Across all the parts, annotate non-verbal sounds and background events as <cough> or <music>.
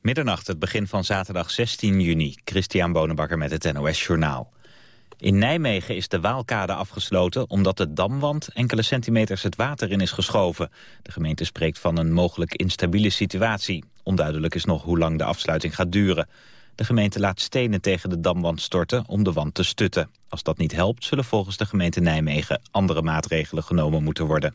Middernacht, het begin van zaterdag 16 juni. Christian Bonenbakker met het NOS Journaal. In Nijmegen is de Waalkade afgesloten omdat de damwand enkele centimeters het water in is geschoven. De gemeente spreekt van een mogelijk instabiele situatie. Onduidelijk is nog hoe lang de afsluiting gaat duren. De gemeente laat stenen tegen de damwand storten om de wand te stutten. Als dat niet helpt, zullen volgens de gemeente Nijmegen andere maatregelen genomen moeten worden.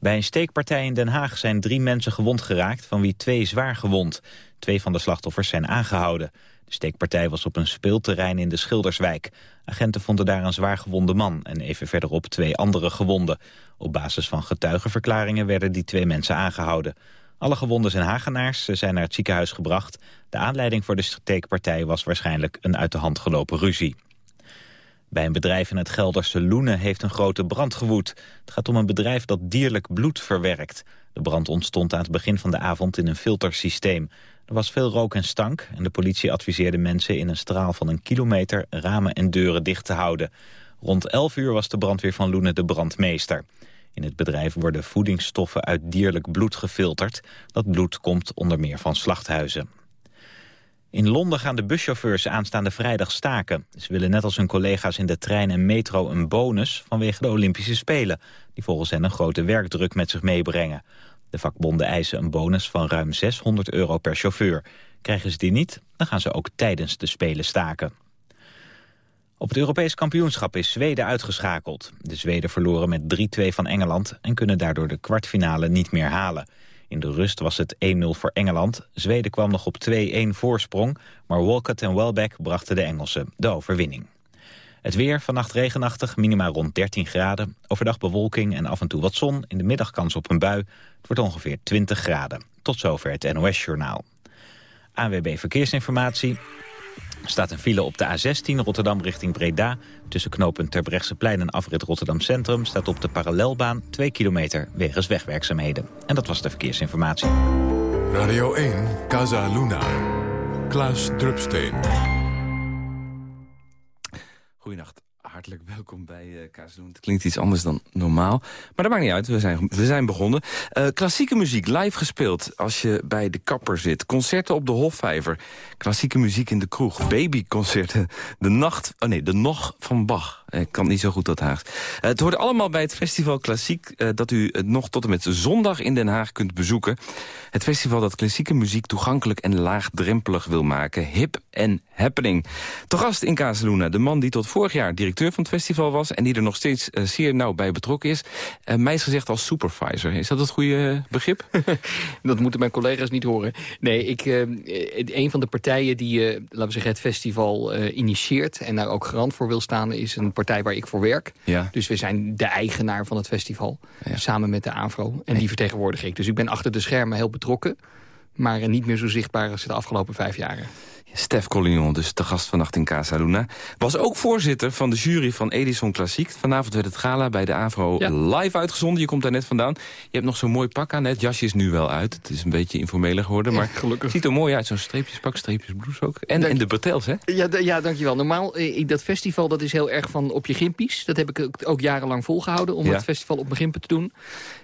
Bij een steekpartij in Den Haag zijn drie mensen gewond geraakt, van wie twee zwaar gewond. Twee van de slachtoffers zijn aangehouden. De steekpartij was op een speelterrein in de Schilderswijk. Agenten vonden daar een zwaar gewonde man en even verderop twee andere gewonden. Op basis van getuigenverklaringen werden die twee mensen aangehouden. Alle gewonden zijn Hagenaars, ze zijn naar het ziekenhuis gebracht. De aanleiding voor de steekpartij was waarschijnlijk een uit de hand gelopen ruzie. Bij een bedrijf in het Gelderse Loenen heeft een grote brand gewoed. Het gaat om een bedrijf dat dierlijk bloed verwerkt. De brand ontstond aan het begin van de avond in een filtersysteem. Er was veel rook en stank en de politie adviseerde mensen in een straal van een kilometer ramen en deuren dicht te houden. Rond 11 uur was de brandweer van Loenen de brandmeester. In het bedrijf worden voedingsstoffen uit dierlijk bloed gefilterd. Dat bloed komt onder meer van slachthuizen. In Londen gaan de buschauffeurs aanstaande vrijdag staken. Ze willen net als hun collega's in de trein en metro een bonus vanwege de Olympische Spelen, die volgens hen een grote werkdruk met zich meebrengen. De vakbonden eisen een bonus van ruim 600 euro per chauffeur. Krijgen ze die niet, dan gaan ze ook tijdens de Spelen staken. Op het Europees kampioenschap is Zweden uitgeschakeld. De Zweden verloren met 3-2 van Engeland en kunnen daardoor de kwartfinale niet meer halen. In de rust was het 1-0 voor Engeland. Zweden kwam nog op 2-1 voorsprong, maar Walcott en Welbeck brachten de Engelsen de overwinning. Het weer, vannacht regenachtig, minima rond 13 graden. Overdag bewolking en af en toe wat zon. In de middag kans op een bui. Het wordt ongeveer 20 graden. Tot zover het NOS-journaal. ANWB Verkeersinformatie. Er staat een file op de A16 Rotterdam richting Breda. Tussen knooppunt Terbrechtseplein en afrit Rotterdam Centrum... staat op de parallelbaan 2 kilometer wegens wegwerkzaamheden. En dat was de verkeersinformatie. Radio 1, Casa Luna. Klaas Drupsteen. Goedenacht hartelijk welkom bij uh, Het klinkt iets anders dan normaal. Maar dat maakt niet uit, we zijn, we zijn begonnen. Uh, klassieke muziek, live gespeeld als je bij de kapper zit. Concerten op de Hofvijver. Klassieke muziek in de kroeg. Babyconcerten. De nacht, oh nee, de nog van Bach. Ik kan niet zo goed dat Haag. Uh, het hoort allemaal bij het festival Klassiek... dat u nog tot en met zondag in Den Haag kunt bezoeken. Het festival dat klassieke muziek toegankelijk en laagdrempelig wil maken. Hip en happening. Te gast in Kazeluna, de man die tot vorig jaar directeur van het festival was... en die er nog steeds zeer nauw bij betrokken is. Mij is gezegd als supervisor. Is dat het goede begrip? <laughs> dat moeten mijn collega's niet horen. Nee, ik, een van de partijen die laten we zeggen, het festival initieert... en daar ook garant voor wil staan, is een partij waar ik voor werk. Ja. Dus we zijn de eigenaar van het festival, ja. samen met de AVRO. En die vertegenwoordig ik. Dus ik ben achter de schermen heel betrokken... maar niet meer zo zichtbaar als de afgelopen vijf jaren. Stef Collignon, dus de gast vannacht in Casa Luna. Was ook voorzitter van de jury van Edison Klassiek. Vanavond werd het gala bij de AVRO live uitgezonden. Je komt daar net vandaan. Je hebt nog zo'n mooi pak aan. Het jasje is nu wel uit. Het is een beetje informeler geworden. Maar gelukkig. ziet er mooi uit. Zo'n streepjespak, streepjesblouse ook. En, en de bretels, hè? Ja, ja, dankjewel. Normaal, eh, dat festival dat is heel erg van op je gimpies. Dat heb ik ook jarenlang volgehouden om het festival op mijn gimpen te doen.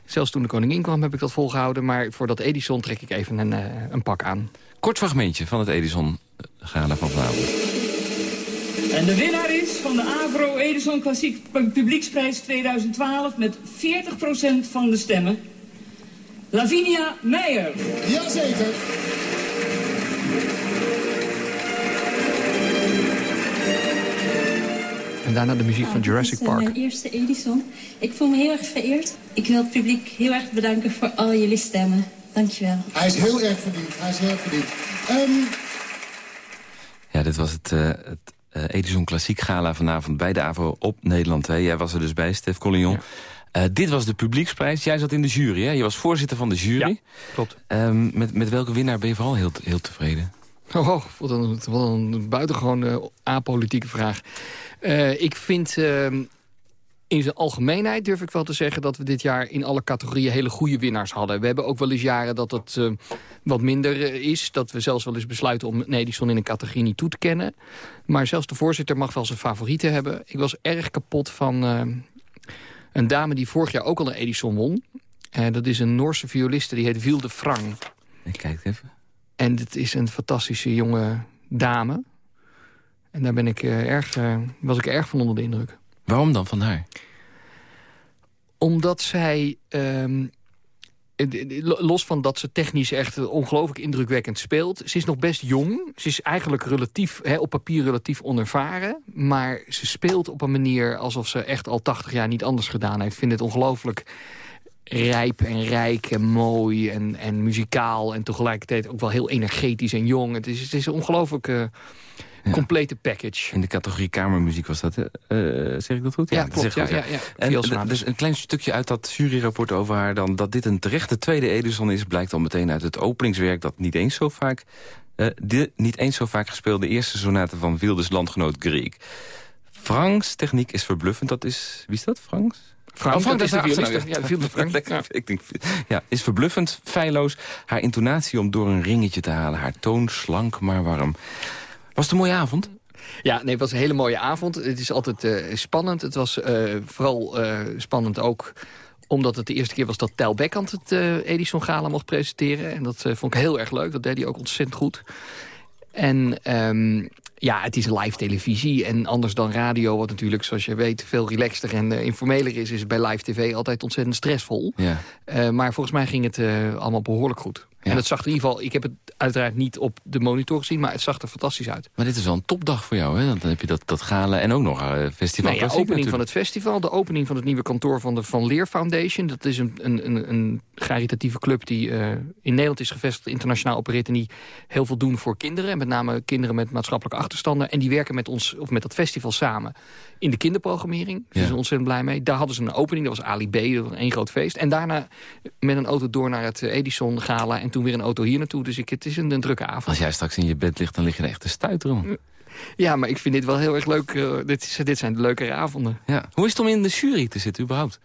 Zelfs toen de koningin kwam heb ik dat volgehouden. Maar voor dat Edison trek ik even een, uh, een pak aan. Kort fragmentje van het Edison Gala van vanavond. En de winnaar is van de Avro Edison Klassiek Publieksprijs 2012 met 40% van de stemmen. Lavinia Meijer. Jazeker. En daarna de muziek van Jurassic Park. Mijn eerste Edison. Ik voel me heel erg vereerd. Ik wil het publiek heel erg bedanken voor al jullie stemmen. Dankjewel. Hij is heel erg verdiend. Hij is heel erg verdiend. Um... Ja, dit was het, uh, het uh, Edison Klassiek Gala vanavond bij de AVO op Nederland 2. Jij was er dus bij, Stef Collignon. Uh, dit was de publieksprijs. Jij zat in de jury, hè? Je was voorzitter van de jury. Ja, klopt. Um, met, met welke winnaar ben je vooral heel, heel tevreden? Oh, wat een, wat een buitengewoon apolitieke vraag. ik vind ehm, in zijn algemeenheid durf ik wel te zeggen dat we dit jaar in alle categorieën hele goede winnaars hadden. We hebben ook wel eens jaren dat het uh, wat minder eh, is. Dat we zelfs wel eens besluiten om nee, die stond in een categorie niet toe te kennen. Maar zelfs de voorzitter mag wel zijn favorieten hebben. Ik was erg kapot van uh, een dame die vorig jaar ook al een Edison won. Dat is een Noorse violiste, die heet Wilde Frang. Ik kijk even. En het is een fantastische jonge dame. En daar ben ik, erg, was ik erg van onder de indruk. Waarom dan van haar? Omdat zij... Um, los van dat ze technisch echt ongelooflijk indrukwekkend speelt. Ze is nog best jong. Ze is eigenlijk relatief, op papier relatief onervaren. Maar ze speelt op een manier alsof ze echt al 80 jaar niet anders gedaan heeft. Ik vind het ongelooflijk rijp en rijk en mooi en, en muzikaal... en tegelijkertijd ook wel heel energetisch en jong. Het is, het is ongelooflijk uh, complete package. In de categorie kamermuziek was dat, uh, zeg ik dat goed? Ja, ja klopt. Ja, ja, ja, En, dus een klein stukje uit dat juryrapport over haar dan... dat dit een terechte tweede Edison is... blijkt al meteen uit het openingswerk dat niet eens zo vaak... Uh, de niet eens zo vaak gespeelde eerste sonate van Wildes landgenoot Griek. Franks techniek is verbluffend. Dat is, wie is dat, Franks? Frank, oh, Frank dat is de violist. Ja, de Frank. <laughs> Ja. Ik denk, ja, is verbluffend, feilloos. Haar intonatie om door een ringetje te halen. Haar toon slank, maar warm. Was het een mooie avond? Ja, nee, het was een hele mooie avond. Het is altijd uh, spannend. Het was uh, vooral uh, spannend ook omdat het de eerste keer was dat Tel Bekkant het Edison Gala mocht presenteren. En dat vond ik heel erg leuk. Dat deed hij ook ontzettend goed. En um, ja, het is live televisie. En anders dan radio, wat natuurlijk, zoals je weet... veel relaxter en informeler is... is het bij live tv altijd ontzettend stressvol. Ja. Maar volgens mij ging het allemaal behoorlijk goed. En het zag er in ieder geval, ik heb het uiteraard niet op de monitor gezien... maar het zag er fantastisch uit. Maar dit is wel een topdag voor jou, hè? Dan heb je dat, dat galen en ook nog een festival. Nee, ja, opening natuurlijk. van het festival, de opening van het nieuwe kantoor van de Van Leer Foundation. Dat is een, een, een, caritatieve club die uh, in Nederland is gevestigd... internationaal opereert en die heel veel doen voor kinderen. En met name kinderen met maatschappelijke achterstanden. En die werken met ons, of met dat festival samen in de kinderprogrammering. Daar zijn ze ontzettend blij mee. Daar hadden ze een opening, dat was Ali B, dat was één groot feest. En daarna met een auto door naar het Edison Gala... en toen weer een auto hier naartoe. Dus ik, het is een, een drukke avond. Als jij straks in je bed ligt, dan lig je er echt te stuiteren. Ja, maar ik vind dit wel heel erg leuk. Uh, dit, is, dit zijn de leukere avonden. Ja. Hoe is het om in de jury te zitten überhaupt?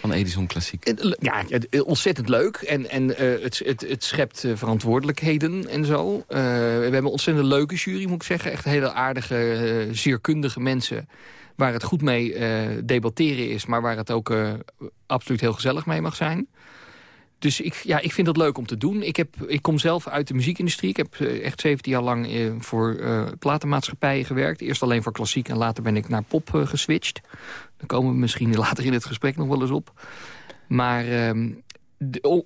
Van Edison Klassiek. Ja, ontzettend leuk. En, en uh, het, het, het schept verantwoordelijkheden en zo. Uh, we hebben een ontzettend leuke jury, moet ik zeggen. Echt hele aardige, zeer kundige mensen. Waar het goed mee debatteren is. Maar waar het ook absoluut heel gezellig mee mag zijn. Dus ik, ja, ik vind dat leuk om te doen. Ik, heb, ik kom zelf uit de muziekindustrie. Ik heb eh, echt 17 jaar lang eh, voor uh, platenmaatschappijen gewerkt. Eerst alleen voor klassiek en later ben ik naar pop geswitcht. Daar komen we misschien <laughs> later in het gesprek nog wel eens op. Maar ehm,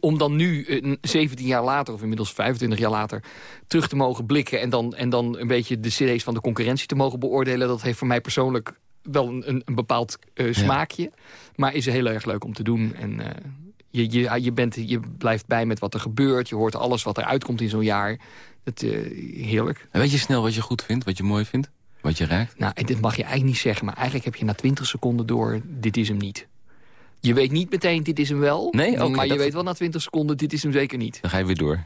om dan nu, 17 jaar later, of inmiddels 25 jaar later... terug te mogen blikken en dan, en dan een beetje de cd's van de concurrentie te mogen beoordelen... dat heeft voor mij persoonlijk wel een, een bepaald smaakje. Maar is heel erg leuk om te doen. En je, je, je, bent, je blijft bij met wat er gebeurt. Je hoort alles wat er uitkomt in zo'n jaar. Dat, uh, heerlijk. En weet je snel wat je goed vindt, wat je mooi vindt? Wat je raakt? Nou, dit mag je eigenlijk niet zeggen. Maar eigenlijk heb je na 20 seconden door, dit is hem niet. Je weet niet meteen, dit is hem wel. Nee, okay, maar je weet wel na 20 seconden, dit is hem zeker niet. Dan ga je weer door.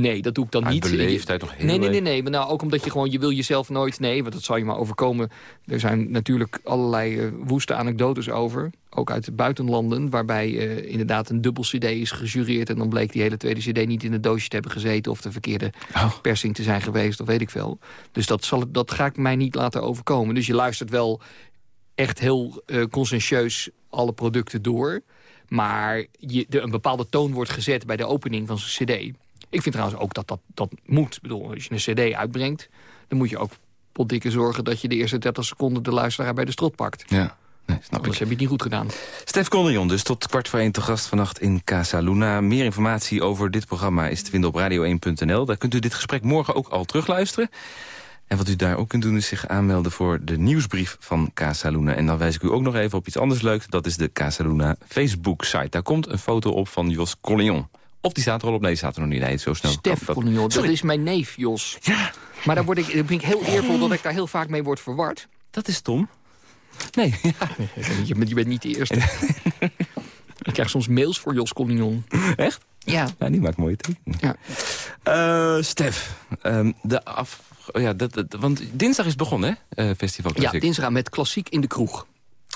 Nee, dat doe ik dan Uit niet. beleefdheid nog heel Nee, nee, nee, nee. Maar nou, ook omdat je gewoon, je wil jezelf nooit... Nee, want dat zal je maar overkomen. Er zijn natuurlijk allerlei uh, woeste anekdotes over. Ook uit de buitenlanden. Waarbij uh, inderdaad een dubbel cd is gejureerd. En dan bleek die hele tweede cd niet in het doosje te hebben gezeten. Of de verkeerde oh. persing te zijn geweest. Of weet ik veel. Dus dat, zal, dat ga ik mij niet laten overkomen. Dus je luistert wel echt heel uh, conscientieus alle producten door. Maar je, de, een bepaalde toon wordt gezet bij de opening van zo'n cd. Ik vind trouwens ook dat dat, dat moet. Ik bedoel, als je een cd uitbrengt... dan moet je ook potdikke zorgen dat je de eerste 30 seconden... de luisteraar bij de strot pakt. Ja. Nee, snap Anders heb je het niet goed gedaan. Stef Conrion, dus tot kwart voor één te gast vannacht in Casa Luna. Meer informatie over dit programma is te vinden op radio1.nl. Daar kunt u dit gesprek morgen ook al terugluisteren. En wat u daar ook kunt doen is zich aanmelden voor de nieuwsbrief van Casa Luna. En dan wijs ik u ook nog even op iets anders leuks. Dat is de Casa Luna Facebook-site. Daar komt een foto op van Jos Collignon. Of die staat er al op? Nee, die staat er nog niet. Nee, zo snel. Stef dat... dat is mijn neef, Jos. Ja. Maar daar, word ik, daar ben ik heel eervol dat ik daar heel vaak mee word verward. Dat is Tom. Nee. <laughs> Ja. Je, bent, je bent niet de eerste. ik krijg soms mails voor Jos Collignon. Echt? Ja. Ja, die maakt mooie tekeningen. Ja. Uh, Stef, um, de af... Ja, dat, dat, want dinsdag is begonnen, hè? Uh, Festival Klassiek. Ja, dinsdag met Klassiek in de kroeg.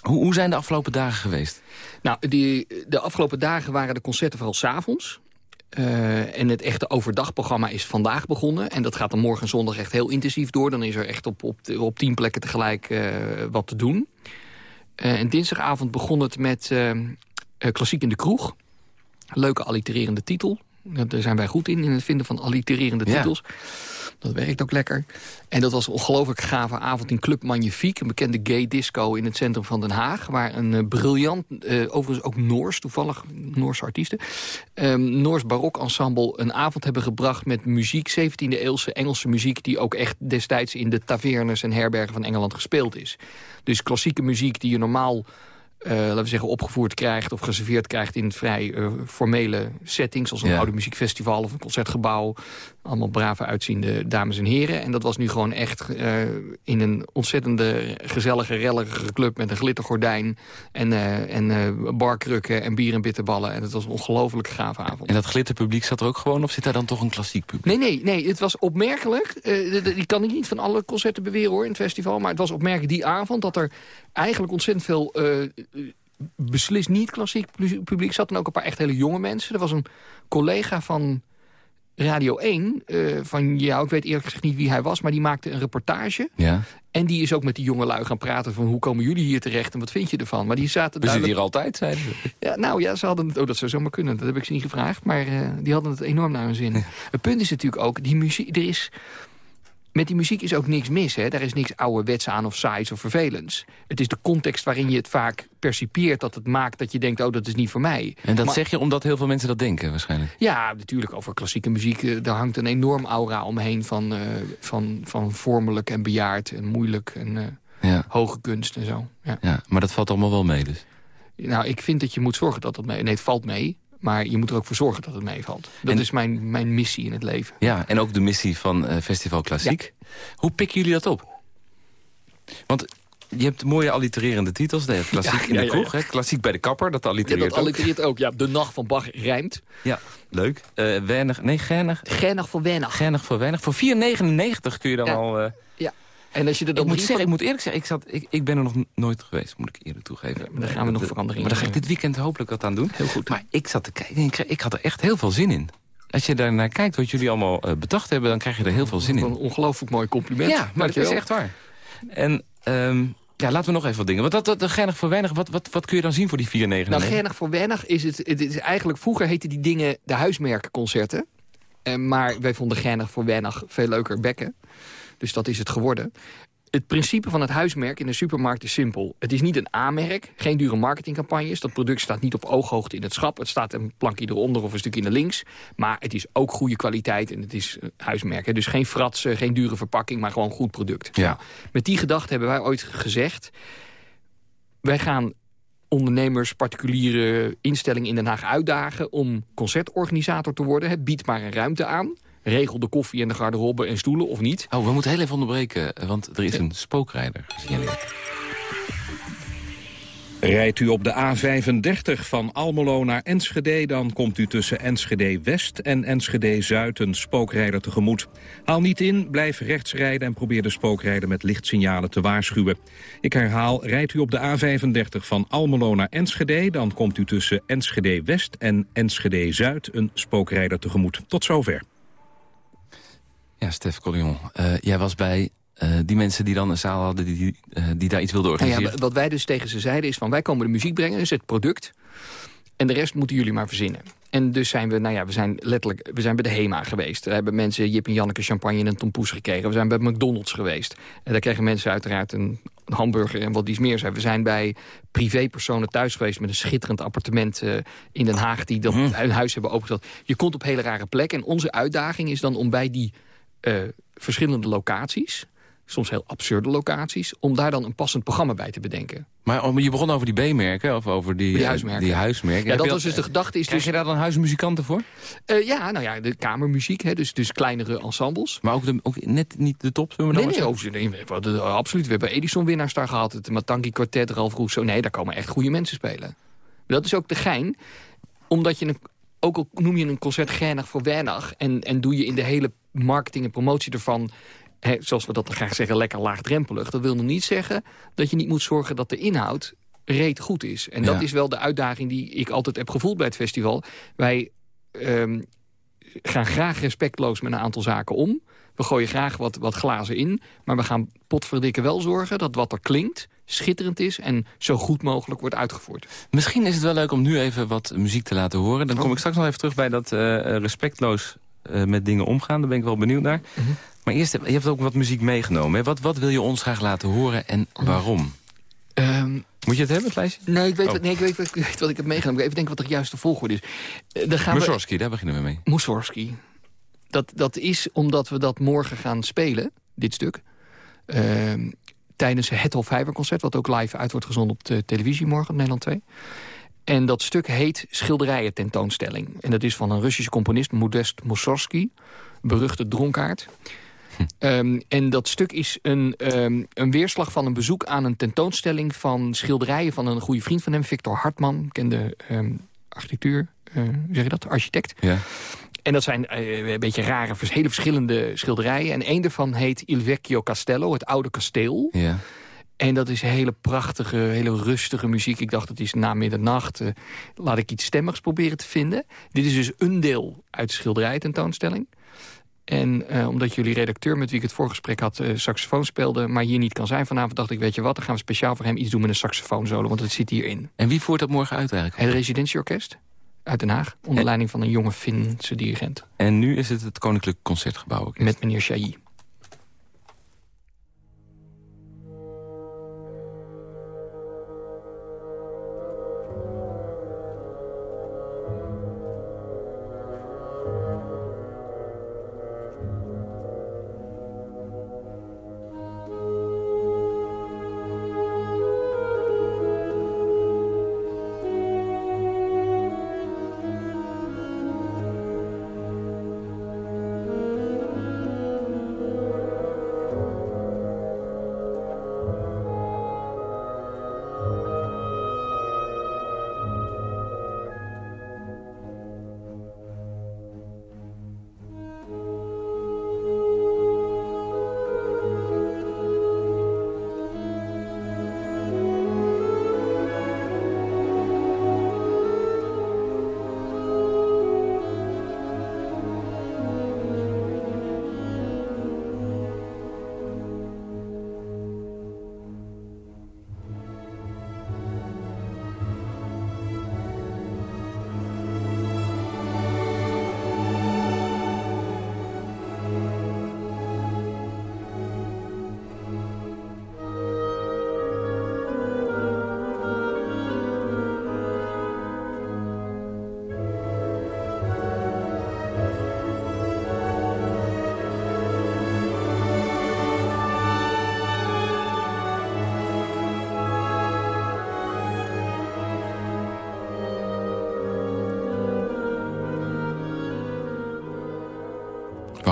Hoe, hoe zijn de afgelopen dagen geweest? Nou, die, de afgelopen dagen waren de concerten vooral s'avonds. Uh, en het echte overdagprogramma is vandaag begonnen. En dat gaat dan morgen en zondag echt heel intensief door. Dan is er echt op, op, op tien plekken tegelijk uh, wat te doen. Uh, en dinsdagavond begon het met klassiek in de kroeg. Leuke allitererende titel. Daar zijn wij goed in, in het vinden van allitererende Ja. titels. Dat werkt ook lekker. En dat was een ongelooflijk gave avond in Club Magnifique. Een bekende gay disco in het centrum van Den Haag. Waar een eh, briljant, eh, overigens ook Noors, toevallig Noorse artiesten... ehm, Noors barok ensemble een avond hebben gebracht met muziek... 17e eeuwse Engelse muziek... die ook echt destijds in de tavernes en herbergen van Engeland gespeeld is. Dus klassieke muziek die je normaal eh, laten we zeggen, opgevoerd krijgt of geserveerd krijgt in vrij eh, formele settings, zoals een Ja. oude muziekfestival of een concertgebouw. Allemaal brave uitziende dames en heren. En dat was nu gewoon echt eh, in een ontzettende gezellige, rellige club met een glittergordijn en, eh, en eh, barkrukken en bier en bitterballen. En het was een ongelooflijk gave avond. En dat glitterpubliek zat er ook gewoon, of zit daar dan toch een klassiek publiek? Nee, nee, nee, het was opmerkelijk. die kan ik niet van alle concerten beweren hoor in het festival. Maar het was opmerkelijk die avond dat er eigenlijk ontzettend veel... beslist niet klassiek pu- publiek zat. En ook een paar echt hele jonge mensen. Er was een collega van Radio 1, eh, van jou, ik weet eerlijk gezegd niet wie hij was... maar die maakte een reportage. Ja. En die is ook met die jonge lui gaan praten van... hoe komen jullie hier terecht en wat vind je ervan? Maar die zaten We zitten duidelijk- hier altijd, zeiden ze. ja, nou ja, ze hadden het... Oh, dat zou zomaar kunnen. Dat heb ik ze niet gevraagd. Maar eh, die hadden het enorm naar hun zin. Het punt is natuurlijk ook... Die muziek, er is, met die muziek is ook niks mis. Hè? Daar is niks ouderwets aan of saais of vervelends. Het is de context waarin je het vaak percipeert... dat het maakt dat je denkt, oh, dat is niet voor mij. En dat Maar- zeg je omdat heel veel mensen dat denken, waarschijnlijk. Ja, natuurlijk over klassieke muziek. eh, daar hangt een enorm aura omheen van, eh, van, van vormelijk en bejaard en moeilijk en eh, Ja, hoge kunst en zo. Ja. ja, maar dat valt allemaal wel mee dus. Nou, ik vind dat je moet zorgen dat het mee... Nee, het valt mee, maar je moet er ook voor zorgen dat het meevalt. Dat En- is mijn, mijn missie in het leven. Ja, en ook de missie van eh, Festival Klassiek. Hoe pikken jullie dat op? Want je hebt mooie allitererende titels. Nee, <laughs> klassiek Ja, in de ja, ja, kroeg, Hè? klassiek bij de kapper, dat Ja, allitereert dat ook. allitereert ook. Ja, de nacht van Bach rijmt. Ja, leuk. Eh weinig, nee, gernig. Gernig voor weinig. Gernig voor weinig. Voor 4,99 kun je dan Ja. al... eh, En als je er ik moet zeggen, ik moet eerlijk zeggen, ik, zat, ik, ik ben er nog nooit geweest, moet ik eerlijk toegeven. maar daar gaan we nog Eh, verandering Maar daar ga ik dit weekend hopelijk wat aan doen. Heel goed. Maar ik zat te kijken en ik, ik had er echt heel veel zin in. Als je daar naar kijkt wat jullie allemaal eh, bedacht hebben, dan krijg je er heel veel zin Een in. ongelooflijk mooi compliment. Ja, maar dat is echt waar. En ehm, ja, laten we nog even wat dingen. Want dat, dat, dat gernig voor weinig, wat, wat, wat kun je dan zien voor die 4,99? Nou, Gernig voor weinig is het, het is eigenlijk... Vroeger heten die dingen de huismerkenconcerten. Eh, maar wij vonden Gernig voor weinig veel leuker bekken. Dus dat is het geworden. Het principe van het huismerk in een supermarkt is simpel. Het is niet een A-merk, geen dure marketingcampagnes. Dat product staat niet op ooghoogte in het schap. Het staat een plankje eronder of een stukje naar links. Maar het is ook goede kwaliteit en het is huismerk. hè. Dus geen fratsen, geen dure verpakking, maar gewoon goed product. Ja. Met die gedachte hebben wij ooit gezegd... wij gaan ondernemers, particuliere instellingen in Den Haag uitdagen... om concertorganisator te worden. Het biedt maar een ruimte aan. Regel de koffie en de garderobe en stoelen of niet. Oh, we moeten heel even onderbreken, want er is een spookrijder gesignaleerd. Rijdt u op de A35 van Almelo naar Enschede... dan komt u tussen Enschede West en Enschede Zuid een spookrijder tegemoet. Haal niet in, blijf rechts rijden en probeer de spookrijder met lichtsignalen te waarschuwen. Ik herhaal, rijdt u op de A35 van Almelo naar Enschede... dan komt u tussen Enschede West en Enschede Zuid een spookrijder tegemoet. Tot zover. Ja, Stef Collion, eh, jij was bij eh, die mensen die dan een zaal hadden... die, eh, die daar iets wilden Nou ja, organiseren. wat wij dus tegen ze zeiden is van... wij komen de muziek brengen, dus het product. En de rest moeten jullie maar verzinnen. En dus zijn we, nou ja, we zijn letterlijk, we zijn bij de HEMA geweest. Daar hebben mensen Jip en Janneke champagne en een tompoes gekregen. We zijn bij McDonald's geweest. En daar kregen mensen uiteraard een hamburger en wat iets meer zijn. We zijn bij privépersonen thuis geweest met een schitterend appartement in Den Haag... die dat hun huis hebben opengesteld. Je komt op hele rare plekken. En onze uitdaging is dan om bij die verschillende locaties... soms heel absurde locaties... om daar dan een passend programma bij te bedenken. Maar oh, je begon over die B-merken, of over die, Die eh, huismerken. Die huismerken. Ja, Heb dat was dus de gedachte. Is Krijg dus, je daar dan huismuzikanten voor? eh, ja, nou ja, de kamermuziek, hè, dus, dus kleinere ensembles. Maar ook, de, ook net niet de top, zullen we Nee, dan nee, we hadden, eh, absoluut. We hebben Edison-winnaars daar gehad. Het Matangi Quartet, Ralf Russo. Nee, daar komen echt goede mensen spelen. Dat is ook de gein. Omdat je, een, ook al noem je een concert geinig voor weinig... En, en doe je in de hele marketing en promotie ervan... Hè, zoals we dat dan graag zeggen, lekker laagdrempelig. Dat wil nog niet zeggen dat je niet moet zorgen dat de inhoud reet goed is. En dat is wel de uitdaging die ik altijd heb gevoeld bij het festival. Wij ehm, gaan graag respectloos met een aantal zaken om. We gooien graag wat, wat glazen in. Maar we gaan potverdikke wel zorgen dat wat er klinkt schitterend is en zo goed mogelijk wordt uitgevoerd. Misschien is het wel leuk om nu even wat muziek te laten horen. Dan kom Oh. ik straks nog even terug bij dat eh, respectloos eh, met dingen omgaan. Daar ben ik wel benieuwd naar. Mhm. Maar eerst, je hebt ook wat muziek meegenomen. Hè? Wat, wat wil je ons graag laten horen en waarom? Ehm, Moet je het hebben, het lijstje? nee, ik weet, Oh. wat, nee ik, weet, ik weet wat ik heb meegenomen. Even denken wat de juiste volgorde is. Dan gaan we, Mussorgsky, daar beginnen we mee. Mussorgsky. Dat, dat is omdat we dat morgen gaan spelen, dit stuk. Ehm, tijdens het Hofvijver concert, wat ook live uit wordt gezonden op de televisie morgen op Nederland 2. En dat stuk heet Schilderijen tentoonstelling. En dat is van een Russische componist, Modest Mussorgsky. Beruchte dronkaard. Ehm, en dat stuk is een, ehm, een weerslag van een bezoek aan een tentoonstelling... van schilderijen van een goede vriend van hem, Victor Hartman. Kende ehm architectuur, eh, zeg je dat? Architect. Ja. En dat zijn eh, een beetje rare, hele verschillende schilderijen. En één daarvan heet Il Vecchio Castello, het oude kasteel. Ja. En dat is hele prachtige, hele rustige muziek. Ik dacht, het is na middernacht. eh, laat ik iets stemmigs proberen te vinden. Dit is dus een deel uit de schilderijtentoonstelling. En eh, omdat jullie redacteur met wie ik het voorgesprek had... eh, saxofoon speelde, maar hier niet kan zijn vanavond... dacht ik, weet je wat, dan gaan we speciaal voor hem iets doen met een saxofoonsolo. Want het zit hierin. En wie voert dat morgen uit eigenlijk? Het residentieorkest uit Den Haag. Onder En- leiding van een jonge Finse dirigent. En nu is het het Koninklijk Concertgebouw. Met meneer Chailly.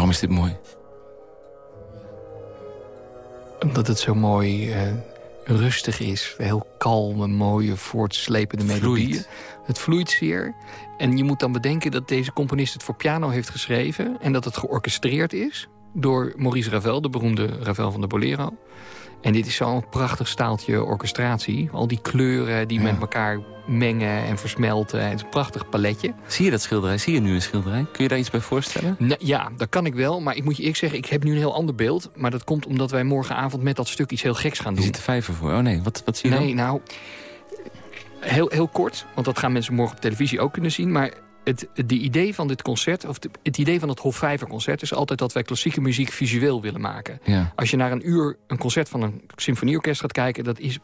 Waarom is dit mooi? Omdat het zo mooi eh, rustig is. Heel kalme, mooie, voortslepende melodieën. Het vloeit zeer. En je moet dan bedenken dat deze componist het voor piano heeft geschreven... en dat het georchestreerd is door Maurice Ravel, de beroemde Ravel van de Bolero. En dit is zo'n prachtig staaltje orchestratie. Al die kleuren die Ja. met elkaar mengen en versmelten. Het is een prachtig paletje. Zie je dat schilderij? Zie je nu een schilderij? Kun je daar iets bij voorstellen? Nou, ja, dat kan ik wel. Maar ik moet je eerlijk zeggen, ik heb nu een heel ander beeld. Maar dat komt omdat wij morgenavond met dat stuk iets heel geks gaan Je doen. ziet de vijver voor. Oh nee, wat, wat zie je Nee, dan? nou, heel, heel kort, want dat gaan mensen morgen op televisie ook kunnen zien. Maar het, het de idee van dit concert, of de- het idee van het Hofvijver-concert... is altijd dat wij klassieke muziek visueel willen maken. Ja. Als je naar een uur een concert van een symfonieorkest gaat kijken... dat is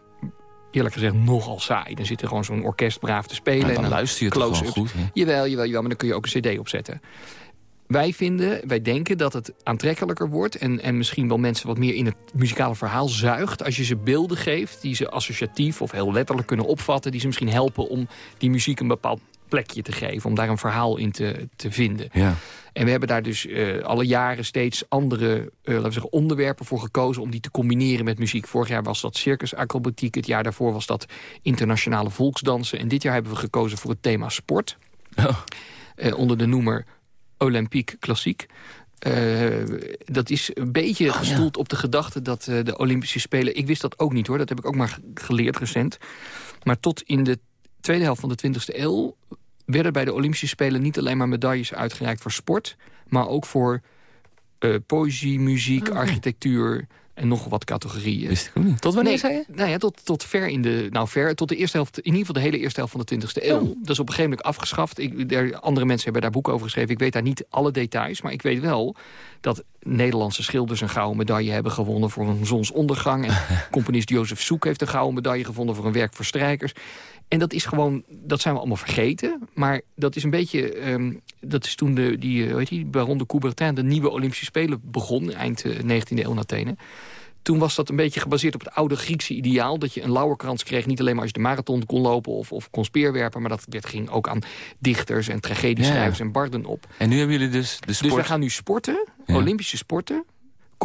eerlijk gezegd nogal saai. Dan zit er gewoon zo'n orkest braaf te spelen. En dan luister je close-ups. gewoon goed. Hè? Jawel, jawel, jawel, maar dan kun je ook een cd opzetten. Wij vinden, wij denken dat het aantrekkelijker wordt... En, en misschien wel mensen wat meer in het muzikale verhaal zuigt... als je ze beelden geeft die ze associatief of heel letterlijk kunnen opvatten... die ze misschien helpen om die muziek een bepaald plekje te geven... om daar een verhaal in te, te vinden. Ja. En we hebben daar dus eh, alle jaren steeds andere eh, laten we zeggen, onderwerpen voor gekozen... om die te combineren met muziek. Vorig jaar was dat circusacrobatiek. Het jaar daarvoor was dat internationale volksdansen. En dit jaar hebben we gekozen voor het thema sport. Oh. Eh, onder de noemer Olympique Klassiek. Dat is een beetje gestoeld op de gedachte dat de Olympische Spelen... Ik wist dat ook niet hoor, dat heb ik ook maar ge- geleerd recent. Maar tot in de tweede helft van de 20e eeuw werden bij de Olympische Spelen niet alleen maar medailles uitgereikt voor sport... maar ook voor uh, poëzie, muziek, Oh, architectuur en nog wat categorieën. Wist ik ook niet. Tot wanneer Nee, zei je? Nou ja, tot, tot ver in de, nou ver, tot de eerste helft, in ieder geval de hele eerste helft van de 20e eeuw. Oh. Dat is op een gegeven moment afgeschaft. Ik, er, andere mensen hebben daar boeken over geschreven. Ik weet daar niet alle details, maar ik weet wel dat Nederlandse schilders een gouden medaille hebben gewonnen voor een zonsondergang. En <laughs> componist Jozef Soek heeft een gouden medaille gevonden voor een werk voor strijkers. En dat is gewoon, dat zijn we allemaal vergeten. Maar dat is een beetje, ehm, dat is toen de, die, eh, hoe heet die, Baron de Coubertin, de nieuwe Olympische Spelen begon, eind eh, 19e eeuw in Athene. Toen was dat een beetje gebaseerd op het oude Griekse ideaal... dat je een lauwerkrans kreeg, niet alleen maar als je de marathon kon lopen... of, of kon speerwerpen, maar dat werd, ging ook aan dichters en tragedieschrijvers en barden op. En nu hebben jullie dus de sport... Dus we gaan nu sporten, Ja. Olympische sporten...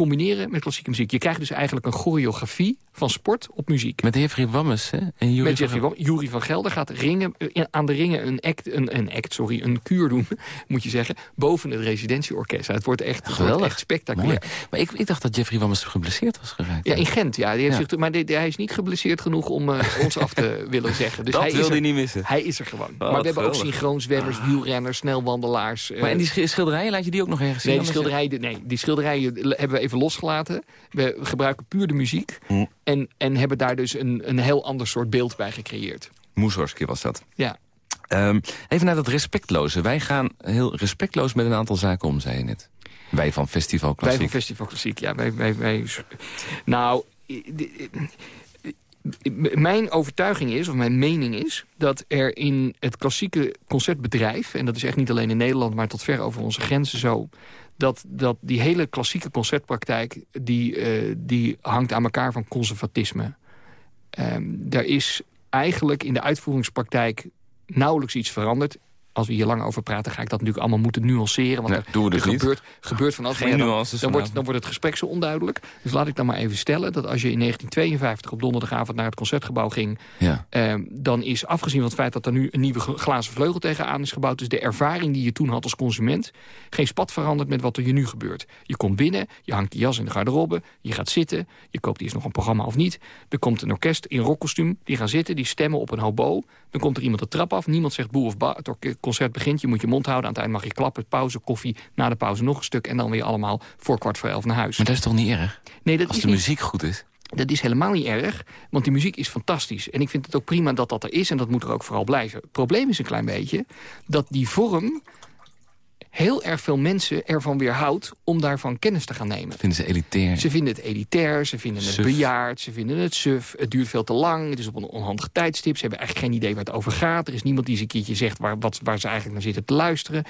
combineren met klassieke muziek. Je krijgt dus eigenlijk een choreografie van sport op muziek. Met Jeffrey Wammes, hè? En Jury Met van- Jeffrey Wam- Jury van Gelder gaat ringen, eh, aan de ringen een act, een, een act, sorry, een kuur doen, <laughs> moet je zeggen, boven het residentieorkest. Het wordt echt, wordt Geweldig. echt spectaculair. Mooi. Maar ik, ik dacht dat Jeffrey Wammes geblesseerd was geraakt. Ja, in Gent, ja. Die heeft Ja. Zich, maar die- die- hij is niet geblesseerd genoeg om eh, <laughs> ons af te willen zeggen. Dus dat hij wil hij niet missen. Hij is er gewoon. maar wat we hebben ook synchroonzwemmers, wielrenners, snelwandelaars. eh, Maar en die sch- schilderijen, laat je die ook nog ergens zien? Nee, die schilderijen, nee, die schilderijen hebben we even losgelaten. We gebruiken puur de muziek. Hm. En, en hebben daar dus een, een heel ander soort beeld bij gecreëerd. Moeshorski was dat. Ja. Ehm, even naar dat respectloze. Wij gaan heel respectloos met een aantal zaken om, zei je net. Wij van Festival Wij Klassiek. van Festival Klassiek, ja. Wij, wij, wij, nou, mijn overtuiging is, of mijn mening is... dat er in het klassieke concertbedrijf... en dat is echt niet alleen in Nederland, maar tot ver over onze grenzen zo... dat, dat die hele klassieke concertpraktijk... die, eh, die hangt aan elkaar van conservatisme. Ehm er is eigenlijk in de uitvoeringspraktijk nauwelijks iets veranderd. Als we hier lang over praten, ga ik dat natuurlijk allemaal moeten nuanceren. Want Nee, er, doen we er dus gebeurt, gebeurt van alles. Geen ja, dan- nuances dan, wordt, dan wordt het gesprek zo onduidelijk. Dus laat ik dan maar even stellen dat als je in 1952 op donderdagavond naar het concertgebouw ging... Ja. Ehm, dan is afgezien van het feit dat er nu een nieuwe gl- glazen vleugel tegenaan is gebouwd... dus de ervaring die je toen had als consument... geen spat veranderd met wat er je nu gebeurt. Je komt binnen, je hangt je jas in de garderobe, je gaat zitten... je koopt eerst nog een programma of niet. Er komt een orkest in rockkostuum, die gaan zitten, die stemmen op een hobo. Dan komt er iemand de trap af, niemand zegt boe of ba. Het concert begint, je moet je mond houden. Aan het eind mag je klappen, pauze, koffie, na de pauze nog een stuk... en dan weer allemaal voor kwart voor elf naar huis. Maar dat is toch niet erg? nee, dat Als is de niet muziek goed is. dat is helemaal niet erg, want die muziek is fantastisch. En ik vind het ook prima dat dat er is en dat moet er ook vooral blijven. Het probleem is een klein beetje dat die vorm heel erg veel mensen ervan weerhoudt... om daarvan kennis te gaan nemen. Vinden ze elitair. Ze vinden het elitair, ze vinden het Suf. bejaard, ze vinden het suf. Het duurt veel te lang, het is op een onhandig tijdstip. Ze hebben eigenlijk geen idee waar het over gaat. Er is niemand die eens een keertje zegt waar, wat, waar ze eigenlijk naar zitten te luisteren.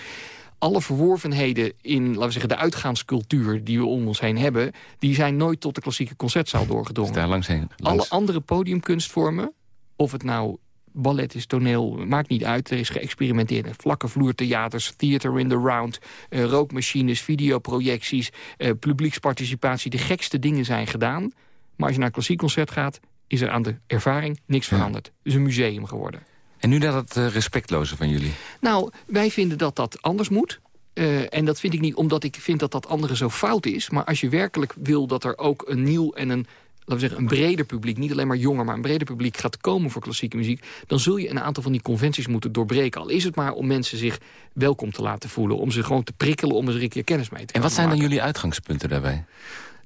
Alle verworvenheden in, laten we zeggen, de uitgaanscultuur die we om ons heen hebben... die zijn nooit tot de klassieke concertzaal doorgedrongen. Daar langs heen. Alle andere podiumkunstvormen, of het nou ballet is, toneel, maakt niet uit. Er is geëxperimenteerd vlakke vloertheaters, theater in the round... eh, rookmachines, videoprojecties, eh, publieksparticipatie. De gekste dingen zijn gedaan. Maar als je naar een klassiek concert gaat... is er aan de ervaring niks Ja. veranderd. Het is een museum geworden. En nu dat het eh, respectloze van jullie. Nou, wij vinden dat dat anders moet. En dat vind ik niet omdat ik vind dat dat andere zo fout is. Maar als je werkelijk wil dat er ook een nieuw en een laten we zeggen, een breder publiek, niet alleen maar jonger... maar een breder publiek gaat komen voor klassieke muziek... dan zul je een aantal van die conventies moeten doorbreken. Al is het maar om mensen zich welkom te laten voelen. Om ze gewoon te prikkelen, om er een keer kennis mee te En wat zijn dan jullie uitgangspunten daarbij?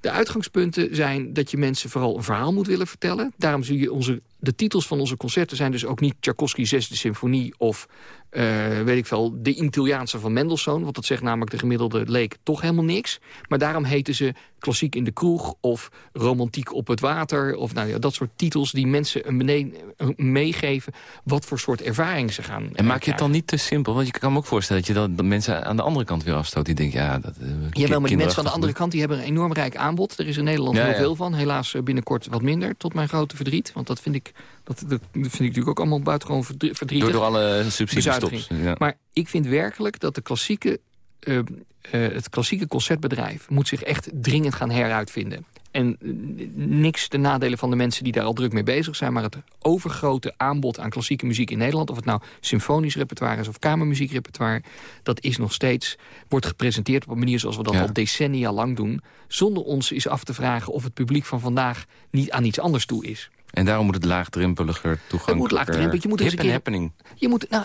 De uitgangspunten zijn dat je mensen vooral een verhaal moet willen vertellen. Daarom zie je onze, de titels van onze concerten zijn dus ook niet Tchaikovsky Zesde Symfonie of eh, weet ik veel, de Italiaanse van Mendelssohn. Want dat zegt namelijk de gemiddelde leek toch helemaal niks. Maar daarom heten ze klassiek in de kroeg of romantiek op het water. Of nou ja, dat soort titels die mensen een beneden, meegeven wat voor soort ervaring ze gaan En maak je het dan niet te simpel? Want je kan me ook voorstellen dat je dan dat mensen aan de andere kant weer afstoot. Die denken, ja, dat... Uh, Jawel, maar die mensen aan de andere kant die hebben een enorm rijk aanbod. Er is in Nederland Ja, heel ja. veel van. Helaas eh, binnenkort wat minder, tot mijn grote verdriet. Want dat vind ik, dat, dat vind ik natuurlijk ook allemaal buitengewoon verdri- verdrietig. Door, door alle subsidiestops. Ja. Maar ik vind werkelijk dat de klassieke, eh, eh, het klassieke concertbedrijf... moet zich echt dringend gaan heruitvinden. En eh, niks ten nadele van de mensen die daar al druk mee bezig zijn... maar het overgrote aanbod aan klassieke muziek in Nederland... of het nou symfonisch repertoire is of kamermuziekrepertoire... dat is nog steeds, wordt gepresenteerd op een manier zoals we dat Ja. al decennia lang doen... zonder ons eens af te vragen of het publiek van vandaag niet aan iets anders toe is. En daarom moet het laagdrempeliger, toegankelijker... Het moet laagdrempelig. Je moet eens een en keer- happening. Je moet, nou,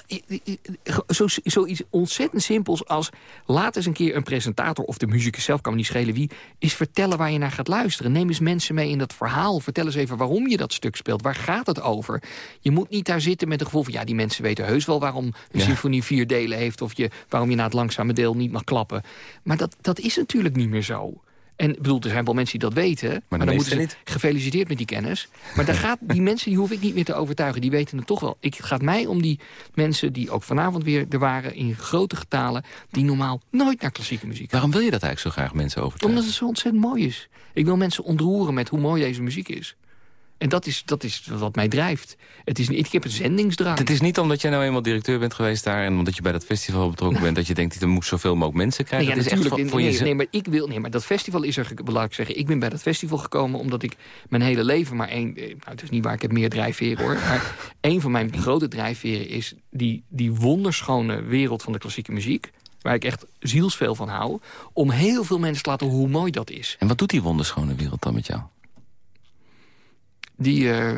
zo, zoiets ontzettend simpels als... laat eens een keer een presentator of de muzikus zelf, kan me niet schelen wie... is vertellen waar je naar gaat luisteren. Neem eens mensen mee in dat verhaal. Vertel eens even waarom je dat stuk speelt. Waar gaat het over? Je moet niet daar zitten met het gevoel van... ja, die mensen weten heus wel waarom een Ja. symfonie vier delen heeft... of je, waarom je na het langzame deel niet mag klappen. Maar dat, dat is natuurlijk niet meer zo. En ik bedoel, er zijn wel mensen die dat weten. Maar, dan moeten ze niet. gefeliciteerd met die kennis. Maar daar <laughs> gaat, die mensen die hoef ik niet meer te overtuigen. Die weten het toch wel. Ik, het gaat mij om die mensen die ook vanavond weer er waren... in grote getalen, die normaal nooit naar klassieke muziek gaan. Waarom wil je dat eigenlijk zo graag mensen overtuigen? Omdat het zo ontzettend mooi is. Ik wil mensen ontroeren met hoe mooi deze muziek is. En dat is, dat is wat mij drijft. Het is, ik heb een zendingsdrang. Het is niet omdat jij nou eenmaal directeur bent geweest daar... en omdat je bij dat festival betrokken bent... dat je denkt, er moet zoveel mogelijk mensen krijgen. Nee, het ja, is echt voor, voor nee, jezelf. nee, maar ik wil, nee, maar dat festival is er, laat ik zeggen, ik ben bij dat festival gekomen omdat ik mijn hele leven maar één, eh, nou het is niet waar, ik heb meer drijfveren hoor, maar <laughs> één van mijn grote drijfveren is die, die wonderschone wereld van de klassieke muziek, waar ik echt zielsveel van hou, om heel veel mensen te laten hoe mooi dat is. En wat doet die wonderschone wereld dan met jou? Die eh,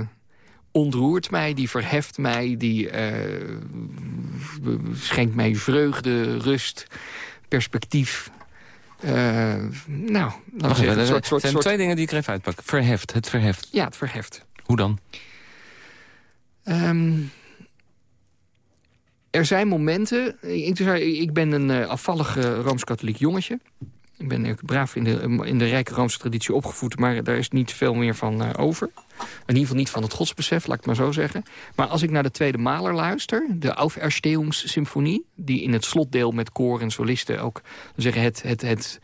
ontroert mij, die verheft mij, die eh, schenkt mij vreugde, rust, perspectief. Eh, nou, soort, soort, zijn soort, twee dingen die ik er even uitpak. Verheft, het verheft. ja, het verheft. Hoe dan? Ehm, er zijn momenten... Ik, ik ben een afvallig Rooms-Katholiek jongetje. Ik ben braaf in de, in de rijke Roomse traditie opgevoed... maar daar is niet veel meer van over. In ieder geval niet van het godsbesef, laat ik maar zo zeggen. Maar als ik naar de tweede Maler luister... de Auferstehungssymfonie... die in het slotdeel met koor en solisten ook zeggen, het, het, het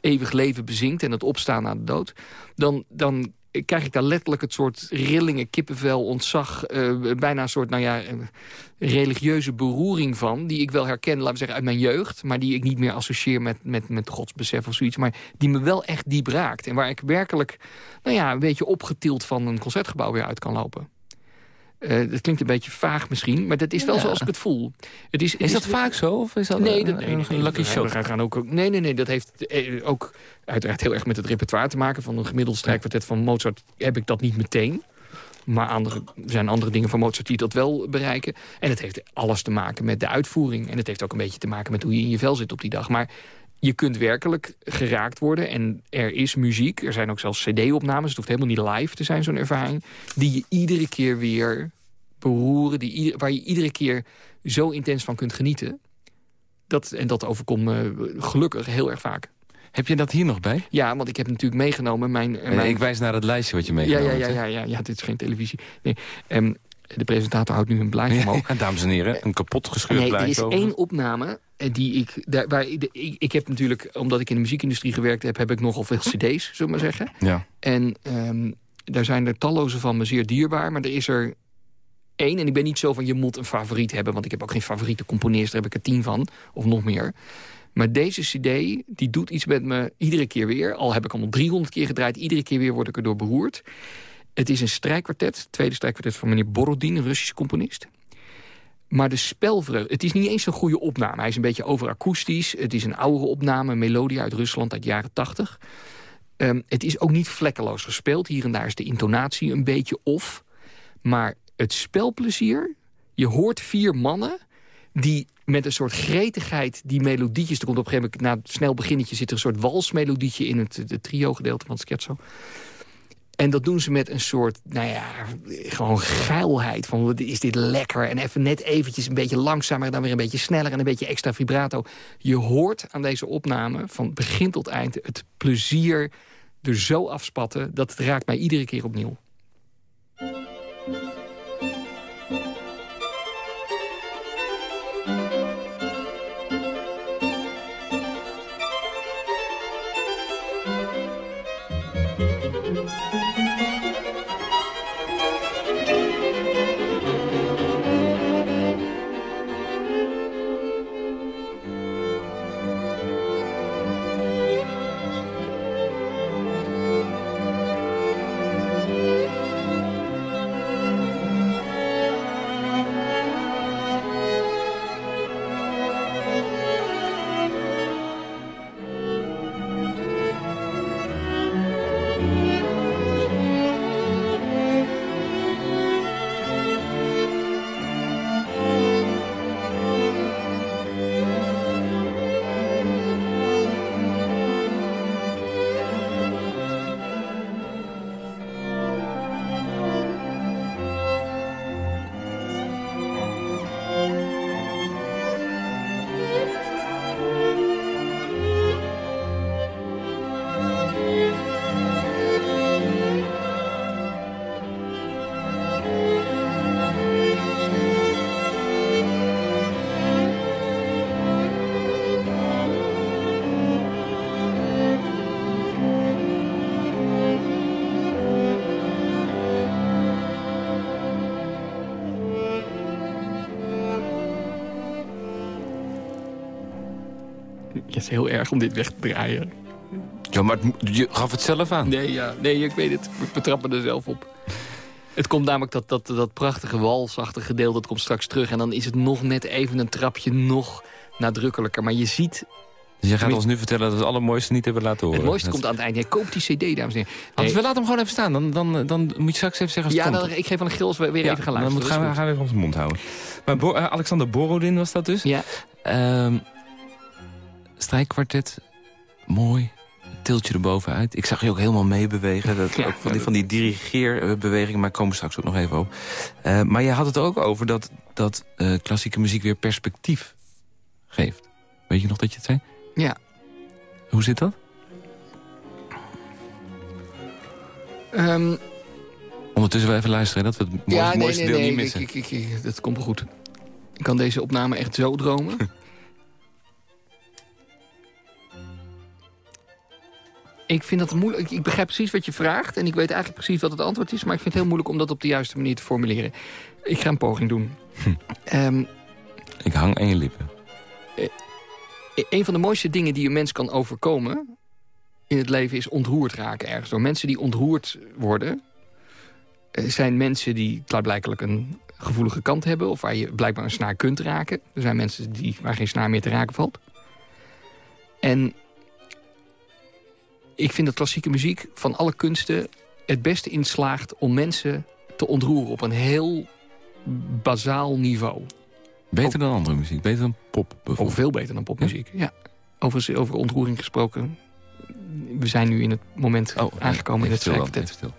eeuwig leven bezinkt... en het opstaan na de dood... dan, dan krijg ik daar letterlijk het soort rillingen, kippenvel, ontzag... eh, bijna een soort, nou ja, eh, religieuze beroering van... die ik wel herken, laten we zeggen, uit mijn jeugd... maar die ik niet meer associeer met, met, met godsbesef of zoiets... maar die me wel echt diep raakt. En waar ik werkelijk, nou ja, een beetje opgetild van een concertgebouw weer uit kan lopen. Eh dat klinkt een beetje vaag misschien, maar dat is wel Ja. zoals ik het voel. Het is, het Is dat vaak zo? Of is dat Nee, dat, nee, een nee, lucky we shot? gaan- gaan ook, nee, nee, nee, dat heeft eh, ook uiteraard heel erg met het repertoire te maken. Van een gemiddeld strijkkwartet van Mozart heb ik dat niet meteen. Maar andere, er zijn andere dingen van Mozart die dat wel bereiken. En het heeft alles te maken met de uitvoering. En het heeft ook een beetje te maken met hoe je in je vel zit op die dag. Maar je kunt werkelijk geraakt worden. En er is muziek. Er zijn ook zelfs cd-opnames. Het hoeft helemaal niet live te zijn, zo'n ervaring. Die je iedere keer weer beroeren. Die, ieder- waar je iedere keer zo intens van kunt genieten. Dat, en dat overkomt me gelukkig heel erg vaak. Heb je dat hier nog bij? Ja, want ik heb natuurlijk meegenomen mijn... Eh, mijn Ik wijs naar het lijstje wat je ja, meegenomen ja, ja, hebt, ja, ja, ja, dit is geen televisie. Nee, ehm, de presentator houdt nu een blaadje omhoog. <laughs> Ja, dames en heren, een kapot gescheurd Nee, er is over. één opname eh, die ik... Daar, waar, ik, ik... Ik heb natuurlijk, omdat ik in de muziekindustrie gewerkt heb... heb ik nogal veel <laughs> cd's, zullen we maar zeggen. Ja. En ehm, daar zijn er talloze van me zeer dierbaar. Maar er is er één. En ik ben niet zo van je moet een favoriet hebben. Want ik heb ook geen favoriete componist. Daar heb ik er tien van. Of nog meer. Maar deze cd, die doet iets met me iedere keer weer. Al heb ik allemaal 300 keer gedraaid. Iedere keer weer word ik erdoor beroerd. Het is een strijkkwartet. Tweede strijkkwartet van meneer Borodin, een Russische componist. Maar de spelvreugde, het is niet eens een goede opname. Hij is een beetje overakoestisch. Het is een oudere opname, een melodie uit Rusland uit de jaren 80. Ehm, het is ook niet vlekkeloos gespeeld. Hier en daar is de intonatie een beetje off. Maar het spelplezier... Je hoort vier mannen die met een soort gretigheid die melodietjes... er komt op een gegeven moment, na het snel beginnetje... zit er een soort walsmelodietje in het, het trio-gedeelte van het scherzo. En dat doen ze met een soort, nou ja, gewoon geilheid. Van, is dit lekker? En even net eventjes een beetje langzamer... dan weer een beetje sneller en een beetje extra vibrato. Je hoort aan deze opname van begin tot eind... het plezier er zo afspatten... dat het raakt mij iedere keer opnieuw. Is heel erg om dit weg te draaien. Ja, maar het- je gaf het zelf aan. Nee, ja, nee ik weet het. Ik betrap me er zelf op. Het komt namelijk dat, dat, dat prachtige walsachtige gedeelte... dat komt straks terug. En dan is het nog net even een trapje nog nadrukkelijker. Maar je ziet, Dus jij gaat ons nu vertellen dat we het allermooiste niet hebben laten horen. het mooiste Dat- komt aan het eind. Jij koopt die cd, dames en heren. Anders, Nee, we laten hem gewoon even staan. Dan, dan, dan moet je straks even zeggen als het ja, komt. dan, ik geef aan een gil als we weer Ja, even gaan dan luisteren. moet, gaan, we, gaan we even onze mond houden. Maar Bo- eh, Alexander Borodin was dat dus. Ja, Ehm strijkkwartet, mooi. Tilt je er bovenuit. Ik zag je ook helemaal meebewegen. Dat, Ja, ook van, die, van die dirigeerbewegingen, maar komen straks ook nog even op. Eh, maar je had het ook over dat, dat eh, klassieke muziek weer perspectief geeft. Weet je nog dat je het zei? ja. Hoe zit dat? Ehm, Ondertussen wel even luisteren, hè, dat we het mooiste, ja, nee, mooiste nee, deel nee. niet Ik, missen. ik, ik, ik- dat komt wel goed. Ik kan deze opname echt zo dromen. <laughs> ik vind dat moeilijk. Ik, begrijp precies wat je vraagt. En ik weet eigenlijk precies wat het antwoord is. Maar ik vind het heel moeilijk om dat op de juiste manier te formuleren. Ik ga een poging doen. Ehm, Ik hang aan je lippen. e- een van de mooiste dingen die een mens kan overkomen in het leven is ontroerd raken ergens. Door mensen die ontroerd worden, eh, zijn mensen die klaarblijkelijk een gevoelige kant hebben... of waar je blijkbaar een snaar kunt raken. Er zijn mensen die, waar geen snaar meer te raken valt. En ik vind dat klassieke muziek van alle kunsten het beste inslaagt... om mensen te ontroeren op een heel bazaal niveau. Beter dan andere muziek, beter dan pop bijvoorbeeld. veel beter dan popmuziek, ja. Over, over ontroering gesproken. We zijn nu in het moment Oh, aangekomen in het stil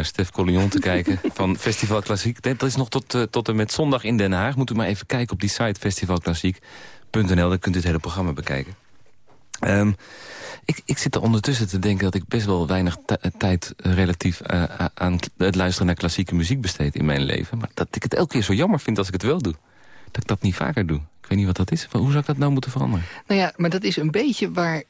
naar Stef Collignon te kijken <laughs> van Festival Klassiek. Dat is nog tot, eh, tot en met zondag in Den Haag. Moet u maar even kijken op die site festivalklassiek.nl. Daar kunt u het hele programma bekijken. Ehm, ik, ik zit er ondertussen te denken dat ik best wel weinig eh, tijd eh, relatief aan het luisteren naar klassieke muziek besteed in mijn leven. Maar dat ik het elke keer zo jammer vind als ik het wel doe. Dat ik dat niet vaker doe. Ik weet niet wat dat is. Hoe zou ik dat nou moeten veranderen? Nou ja, maar dat is een beetje waar...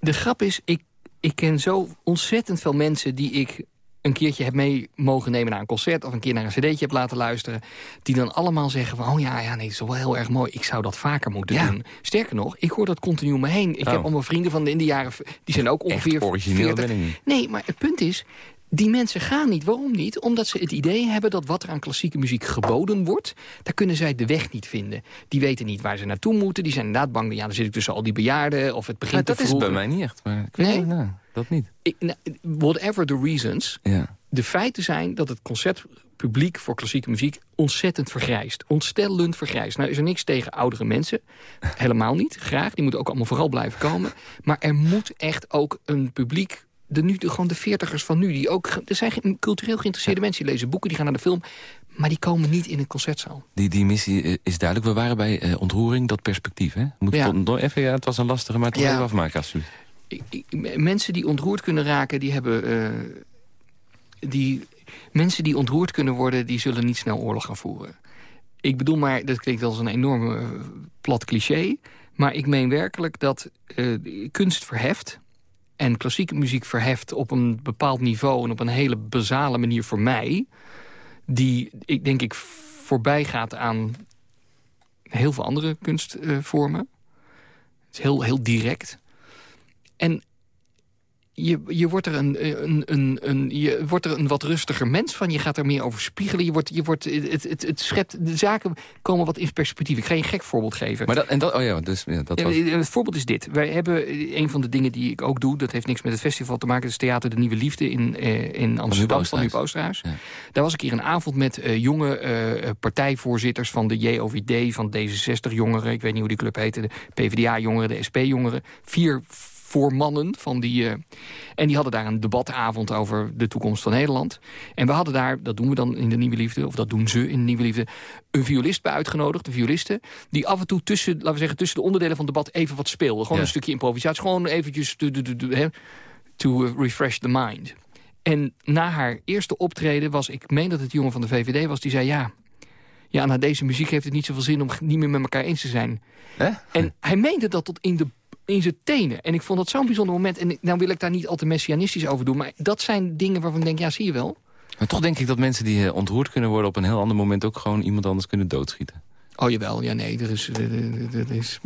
De grap is, ik, ik ken zo ontzettend veel mensen... die ik een keertje heb mee mogen nemen naar een concert... of een keer naar een cd'tje heb laten luisteren... die dan allemaal zeggen van, oh ja, ja nee, dat is wel heel erg mooi. Ik zou dat vaker moeten Ja. doen. Sterker nog, ik hoor dat continu om me heen. Ik Oh. heb allemaal vrienden van de, in de jaren... die zijn ook ongeveer origineel 40. ben ik niet. Nee, maar het punt is, die mensen gaan niet. Waarom niet? Omdat ze het idee hebben dat wat er aan klassieke muziek geboden wordt... daar kunnen zij de weg niet vinden. Die weten niet waar ze naartoe moeten. Die zijn inderdaad bang, ja, dan zit ik tussen al die bejaarden... of het begint dat te is vroeg. bij mij niet echt. Maar ik weet Nee? niet, nou, dat niet. Ik- nou, whatever the reasons, Ja. de feiten zijn dat het concertpubliek voor klassieke muziek ontzettend vergrijst. Ontstellend vergrijst. Nou is er niks tegen oudere mensen. Helemaal niet. Graag. Die moeten ook allemaal vooral blijven komen. Maar er moet echt ook een publiek... De, nu, de, gewoon de veertigers van nu. Die ook, er zijn cultureel geïnteresseerde mensen. Die lezen boeken, die gaan naar de film. Maar die komen niet in een concertzaal. Die, die missie eh, is duidelijk. We waren bij eh, ontroering, dat perspectief. Hè? Moet Ja. tot- even, ja, het was een lastige, maar toch Ja. even afmaken alsjeblieft. Mensen die ontroerd kunnen raken, die hebben... eh, die, mensen die ontroerd kunnen worden, die zullen niet snel oorlog gaan voeren. Ik bedoel maar, dat klinkt als een enorme eh, plat cliché... maar ik meen werkelijk dat eh, kunst verheft... en klassieke muziek verheft op een bepaald niveau... en op een hele basale manier voor mij... die, ik denk ik, voorbij gaat aan heel veel andere kunstvormen. het is heel, heel direct. En je, je, wordt er een, een, een, een, je wordt er een wat rustiger mens van. Je gaat er meer over spiegelen. Je wordt, je wordt, het, het, het schept, de zaken komen wat in perspectief. Ik ga je een gek voorbeeld geven. Maar dat, en dat, oh ja, dus, ja, dat was... Het voorbeeld is dit. Wij hebben een van de dingen die ik ook doe... dat heeft niks met het festival te maken. Het is Theater de Nieuwe Liefde in, eh, in Amsterdam. Van Nuip Oosterhuis. Ja. Daar was ik hier een avond met uh, jonge uh, partijvoorzitters... van de JOVD, van D66-jongeren. Ik weet niet hoe die club heette. De PvdA-jongeren, de SP-jongeren. Vier voor mannen. Van die, uh, en die hadden daar een debatavond over de toekomst van Nederland. En we hadden daar, dat doen we dan in de Nieuwe Liefde... of dat doen ze in de Nieuwe Liefde, een violist bij uitgenodigd. Een violiste, die af en toe tussen, laten we zeggen, tussen de onderdelen van het debat even wat speelde. Gewoon ja. een stukje improvisatie. Gewoon eventjes to, to, to, to, to refresh the mind. En na haar eerste optreden was, ik meen dat het jongen van de VVD was... die zei, ja, ja, na deze muziek heeft het niet zoveel zin om niet meer met elkaar eens te zijn. Eh? En hij meende dat tot in de in zijn tenen. En ik vond dat zo'n bijzonder moment. En nou wil ik daar niet al te messianistisch over doen. Maar dat zijn dingen waarvan ik denk, ja, zie je wel. Maar toch denk ik dat mensen die uh, ontroerd kunnen worden... op een heel ander moment ook gewoon iemand anders kunnen doodschieten. Oh jawel, ja nee, er is, er, er is,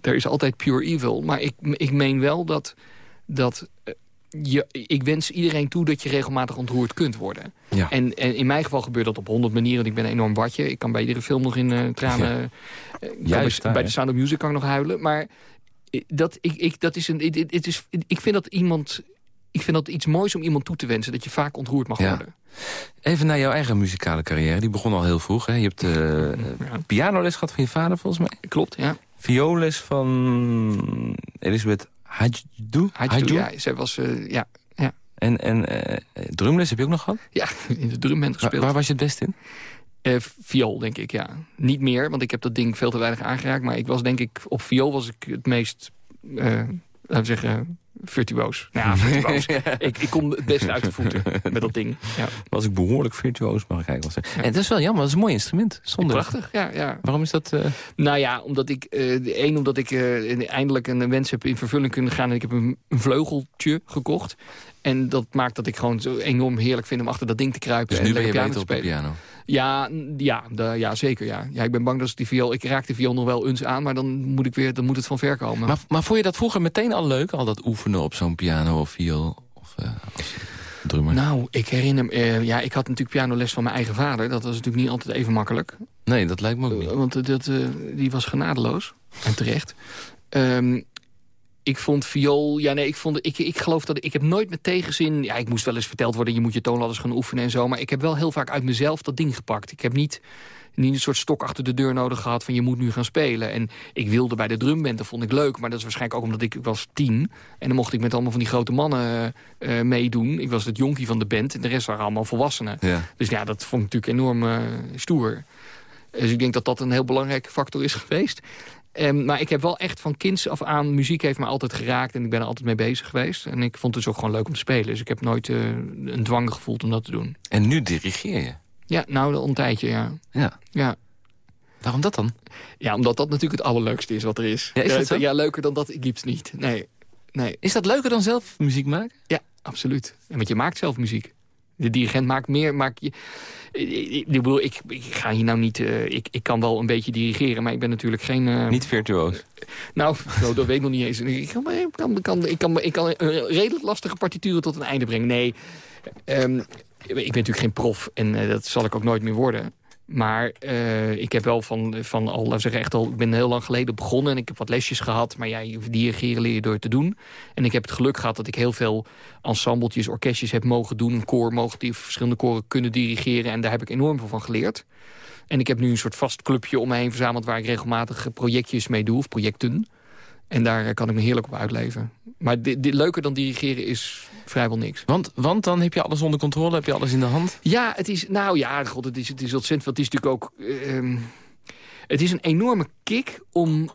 er is altijd pure evil. Maar ik, ik meen wel dat, dat uh, je, ik wens iedereen toe dat je regelmatig ontroerd kunt worden. Ja. En, en in mijn geval gebeurt dat op honderd manieren. Ik ben een enorm watje. Ik kan bij iedere film nog in uh, tranen... Ja. Juist, bij, bij de Sound of Music kan ik nog huilen. Maar dat, ik, ik, dat is een, het, het is, ik vind dat iemand... Ik vind dat iets moois om iemand toe te wensen. Dat je vaak ontroerd mag ja. worden. Even naar jouw eigen muzikale carrière. Die begon al heel vroeg. Hè? Je hebt uh, <laughs> ja. pianoles gehad van je vader, volgens mij. Klopt, ja. Violes van Elisabeth Hadjou. Hadjou, ja. Zij was, uh, ja, ja. En, en uh, drumles heb je ook nog gehad? Ja, <laughs> in de drumband gespeeld. Waar, waar was je het best in? Uh, viool, denk ik, ja. Niet meer, want ik heb dat ding veel te weinig aangeraakt. Maar ik was denk ik, op viool was ik het meest, uh, laten we zeggen, virtuoos. Nou ja, virtuoos. <laughs> ik, ik kom het best uit de voeten met dat ding. Ja. Was ik behoorlijk virtuoos, mag ik eigenlijk wel zeggen. Ja. En dat is wel jammer, dat is een mooi instrument. Zonder. Prachtig, ja. ja. Waarom is dat? Uh... Nou ja, omdat ik, uh, één, omdat ik uh, eindelijk een wens heb in vervulling kunnen gaan. En ik heb een, een vleugeltje gekocht. En dat maakt dat ik gewoon zo enorm heerlijk vind om achter dat ding te kruipen. Dus nu en ben je piano beter op de piano? Ja, ja, de, ja zeker. Ja. ja, ik ben bang dat die viool... Ik raak de viool nog wel eens aan, maar dan moet, ik weer, dan moet het van ver komen. Maar, maar vond je dat vroeger meteen al leuk? Al dat oefenen op zo'n piano of viool? Of, uh, als drummer? Nou, ik herinner me... Uh, ja, ik had natuurlijk pianoles van mijn eigen vader. Dat was natuurlijk niet altijd even makkelijk. Nee, dat lijkt me ook niet. Uh, want dat, die was genadeloos. En terecht. Um, ik vond viool... Ja, nee, ik, vond, ik, ik geloof dat... Ik heb nooit met tegenzin... Ja, ik moest wel eens verteld worden... je moet je toonladders gaan oefenen en zo. Maar ik heb wel heel vaak uit mezelf dat ding gepakt. Ik heb niet, niet een soort stok achter de deur nodig gehad... van je moet nu gaan spelen. En ik wilde bij de drumband, dat vond ik leuk. Maar dat is waarschijnlijk ook omdat ik, ik was tien. En dan mocht ik met allemaal van die grote mannen uh, meedoen. Ik was het jonkie van de band. En de rest waren allemaal volwassenen. Ja. Dus ja, dat vond ik natuurlijk enorm uh, stoer. Dus ik denk dat dat een heel belangrijke factor is geweest. Um, maar ik heb wel echt van kinds af aan... muziek heeft me altijd geraakt en ik ben er altijd mee bezig geweest. En ik vond het dus ook gewoon leuk om te spelen. Dus ik heb nooit uh, een dwang gevoeld om dat te doen. En nu dirigeer je? Ja, nou, een tijdje, ja. Ja. ja. Waarom dat dan? Ja, omdat dat natuurlijk het allerleukste is wat er is. Ja, is dat zo? ja leuker dan dat gibt's niet. Nee. nee. Is dat leuker dan zelf muziek maken? Ja, absoluut. En want je maakt zelf muziek. De dirigent maakt meer... Maakt je, ik, ik, ik, ik ga hier nou niet... Uh, ik, ik kan wel een beetje dirigeren, maar ik ben natuurlijk geen... Uh, niet virtuoos? nou, <laughs> nou, dat weet ik nog niet eens. Ik kan, ik kan, kan, ik kan, ik kan een redelijk lastige partituren tot een einde brengen. Nee, um, ik ben natuurlijk geen prof en dat zal ik ook nooit meer worden. Maar uh, ik heb wel van, van al, laten zeggen, echt al, ik ben heel lang geleden begonnen en ik heb wat lesjes gehad. Maar ja, dirigeren leer je door te doen. En ik heb het geluk gehad dat ik heel veel ensembletjes, orkestjes heb mogen doen. Een koor mogen die verschillende koren kunnen dirigeren. En daar heb ik enorm veel van geleerd. En ik heb nu een soort vast clubje om me heen verzameld... waar ik regelmatig projectjes mee doe, of projecten. En daar kan ik me heerlijk op uitleven. Maar leuker dan dirigeren is vrijwel niks. Want, want dan heb je alles onder controle, heb je alles in de hand? Ja, het is, nou ja, god, het is, het is ontzettend. Want het is natuurlijk ook... Uh, het is een enorme kick om,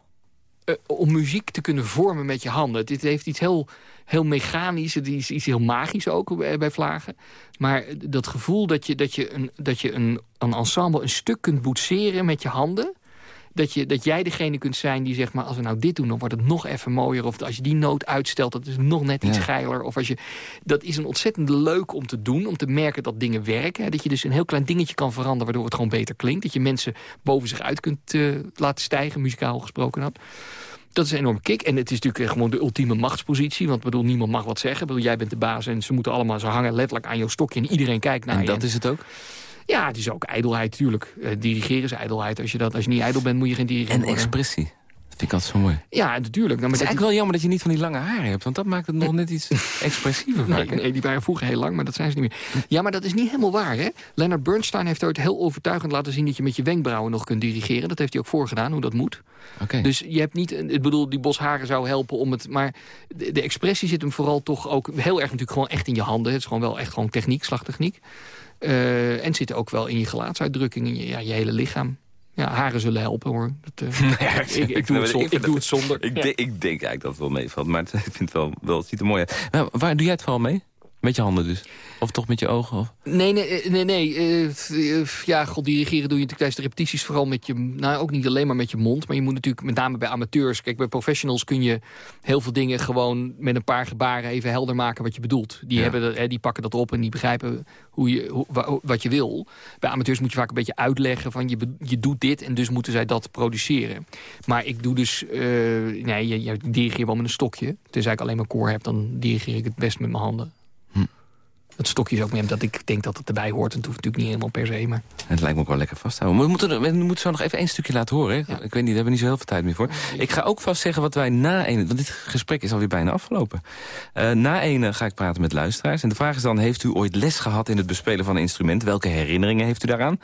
uh, om muziek te kunnen vormen met je handen. Dit heeft iets heel, heel mechanisch, het is iets heel magisch ook bij, bij Vlagen. Maar dat gevoel dat je, dat je, een, dat je een, een ensemble een stuk kunt boetseren met je handen dat, je, dat jij degene kunt zijn die zegt... maar als we nou dit doen, dan wordt het nog even mooier. Of als je die noot uitstelt, dat is nog net iets Ja. geiler. Of als je, dat is een ontzettend leuk om te doen. Om te merken dat dingen werken. hè. Dat je dus een heel klein dingetje kan veranderen... waardoor het gewoon beter klinkt. Dat je mensen boven zich uit kunt eh, laten stijgen, muzikaal gesproken had. Dat is een enorm kick. En het is natuurlijk gewoon de ultieme machtspositie. Want bedoel, niemand mag wat zeggen. Bedoel, jij bent de baas en ze moeten allemaal... ze hangen letterlijk aan jouw stokje en iedereen kijkt naar En je. dat is het ook? Ja, het is ook ijdelheid, tuurlijk. Eh, dirigeren is ijdelheid. Als je, dat, als je niet ijdel bent, moet je geen dirigent En worden. expressie. Dat vind ik altijd zo mooi. Ja, natuurlijk. Nou, maar Het is eigenlijk wel jammer dat je niet van die lange haren hebt. Want dat maakt het nog net iets <laughs> expressiever Nee, nee, die waren vroeger heel lang, maar dat zijn ze niet meer. Ja, maar dat is niet helemaal waar, hè? Leonard Bernstein heeft ooit heel overtuigend laten zien... dat je met je wenkbrauwen nog kunt dirigeren. Dat heeft hij ook voorgedaan, hoe dat moet. Oké. Dus je hebt niet... Ik bedoel, die bos haren zou helpen om het... Maar de, de expressie zit hem vooral toch ook heel erg natuurlijk gewoon echt in je handen. Het is gewoon wel echt gewoon techniek, slagtechniek. Eh, en zit ook wel in je gelaatsuitdrukking, in je, ja, je hele lichaam. Ja, haren zullen helpen, hoor. Dat, eh, <laughs> ik, ik, doe het doe zonder. Ik, Ja. denk- ik denk eigenlijk dat het wel meevalt, maar het, <laughs> ik vind het wel, wel, het ziet er mooi uit. Maar waar doe jij het vooral mee? Met je handen dus? Of toch met je ogen? Of? Nee, nee, eh, nee. nee eh, eh, ja, god, dirigeren doe je natuurlijk tijdens de repetities vooral met je... Nou, ook niet alleen maar met je mond. Maar je moet natuurlijk, met name bij amateurs... Kijk, bij professionals kun je heel veel dingen gewoon met een paar gebaren even helder maken wat je bedoelt. Die, Ja. hebben die pakken dat op en die begrijpen hoe je, hoe, wat je wil. Bij amateurs moet je vaak een beetje uitleggen van je, je doet dit en dus moeten zij dat produceren. Maar ik doe dus... nee, je, je dirigeert wel met een stokje. Tenzij ik alleen maar koor heb, dan dirigeer ik het best met mijn handen. Het stokje is ook meer dat ik denk dat het erbij hoort. En het hoeft natuurlijk niet helemaal per se. Maar Het lijkt me ook wel lekker vasthouden. We moeten, we moeten zo nog even één stukje laten horen. Hè? Ja. Ik weet niet, daar hebben we niet zo heel veel tijd meer voor. Ik ga ook vast zeggen wat wij na een... Want dit gesprek is alweer bijna afgelopen. Eh, na een ga ik praten met luisteraars. En de vraag is dan, heeft u ooit les gehad in het bespelen van een instrument? Welke herinneringen heeft u daaraan?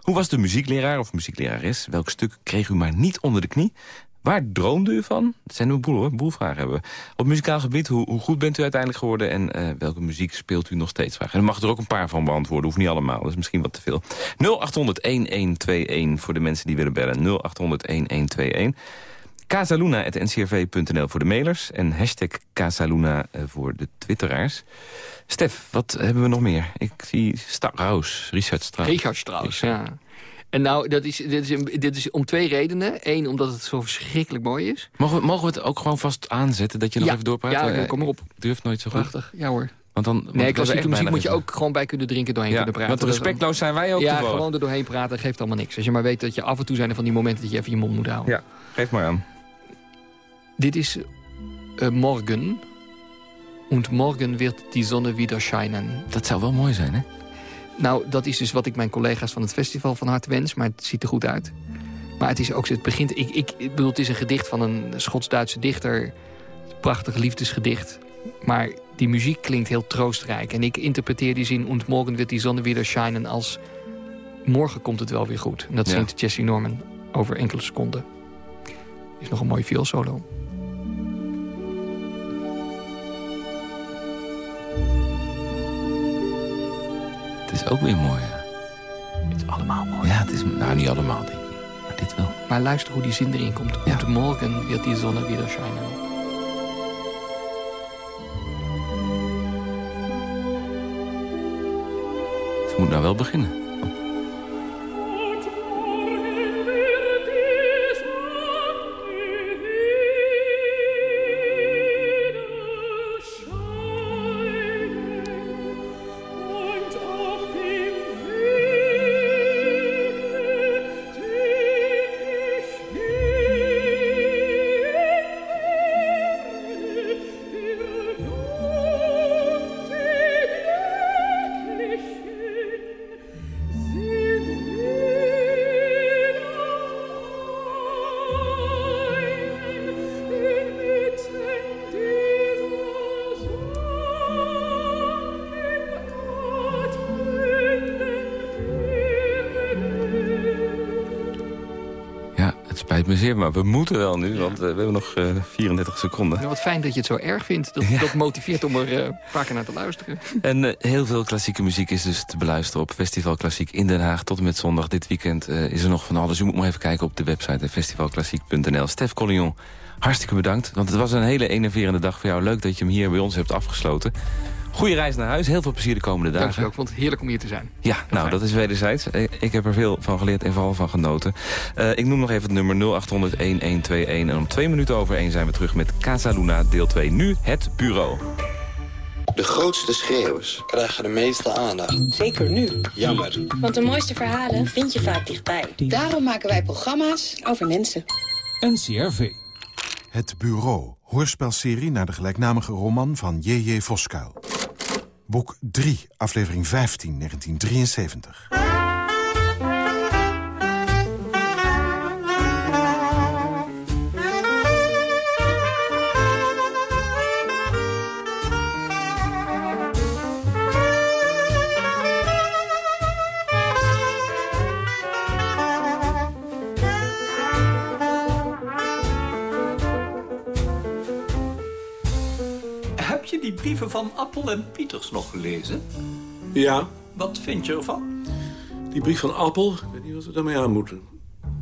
Hoe was de muziekleraar of muzieklerares? Welk stuk kreeg u maar niet onder de knie? Waar droomde u van? Dat zijn een boel hoor, een boel vragen hebben we. Op muzikaal gebied, hoe, hoe goed bent u uiteindelijk geworden... en eh, welke muziek speelt u nog steeds graag? En u mag er ook een paar van beantwoorden, hoeft niet allemaal. Dat is misschien wat te veel. 0800-1121 voor de mensen die willen bellen. 0800-1121. Casaluna.ncrv.nl voor de mailers. En hashtag Casaluna eh, voor de twitteraars. Stef, wat hebben we nog meer? Ik zie Strauss, Richard Strauss. Richard Strauss, ja. En nou, dat is, dit, is, dit is om twee redenen. Eén, omdat het zo verschrikkelijk mooi is. Mogen we, mogen we het ook gewoon vast aanzetten, dat je nog ja, even doorpraat? Ja, Eh, kom maar op. Durft nooit zo goed. Prachtig. Ja hoor. Want dan, want Nee, klassieke echt muziek moet je ook gewoon bij kunnen drinken doorheen Ja, kunnen praten. want respectloos zijn wij ook Ja, gewoon er doorheen praten geeft allemaal niks. Als je maar weet dat je af en toe zijn er van die momenten dat je even je mond moet houden. Ja, geef maar aan. Dit is eh, morgen. Und morgen wird die Sonne wieder scheinen. Dat zou wel mooi zijn, hè? Nou, dat is dus wat ik mijn collega's van het festival van harte wens. Maar het ziet er goed uit. Maar het is ook, het begint, ik, ik, ik bedoel, het is een gedicht van een Schots-Duitse dichter. Prachtig liefdesgedicht. Maar die muziek klinkt heel troostrijk. En ik interpreteer die zin, und morgen wird die Sonne wieder scheinen, als morgen komt het wel weer goed. En dat Ja. zingt Jesse Norman over enkele seconden. Is nog een mooi vioolsolo. Het is ook weer mooi, ja. Het is allemaal mooi. Ja, het is... Nou, niet allemaal, denk ik. Maar dit wel. Maar luister hoe die zin erin komt. Ja. Und morgen wird die Sonne wieder scheinen. Ze moet nou wel beginnen. Maar we moeten wel nu, want eh, we hebben nog eh, 34 seconden. Nou, wat fijn dat je het zo erg vindt. Dat, dat motiveert om er eh, vaker naar te luisteren. En eh, heel veel klassieke muziek is dus te beluisteren op Festival Klassiek in Den Haag. Tot en met zondag dit weekend eh, is er nog van alles. U moet maar even kijken op de website eh, festivalklassiek.nl. Stef Collignon, hartstikke bedankt. Want het was een hele enerverende dag voor jou. Leuk dat je hem hier bij ons hebt afgesloten. Goeie reis naar huis. Heel veel plezier de komende dagen. Dankjewel, ik vond het heerlijk om hier te zijn. Ja, nou, fijn. dat is wederzijds. Eh, Ik heb er veel van geleerd en vooral van genoten. Eh, ik noem nog even het nummer 0800-1121. En om twee minuten over één zijn we terug met Casa Luna deel 2. Nu het bureau. De grootste schreeuwers krijgen de meeste aandacht. Zeker nu. Jammer. Want de mooiste verhalen vind je vaak dichtbij. Daarom maken wij programma's Over mensen. NCRV. Het Bureau, hoorspelserie naar de gelijknamige roman van J.J. Voskuil. Boek 3, aflevering 15, 1973. Die brieven van Appel en Pieters nog gelezen? Ja, Wat vind je ervan? die brief van Appel, ik weet niet wat we daarmee aan moeten.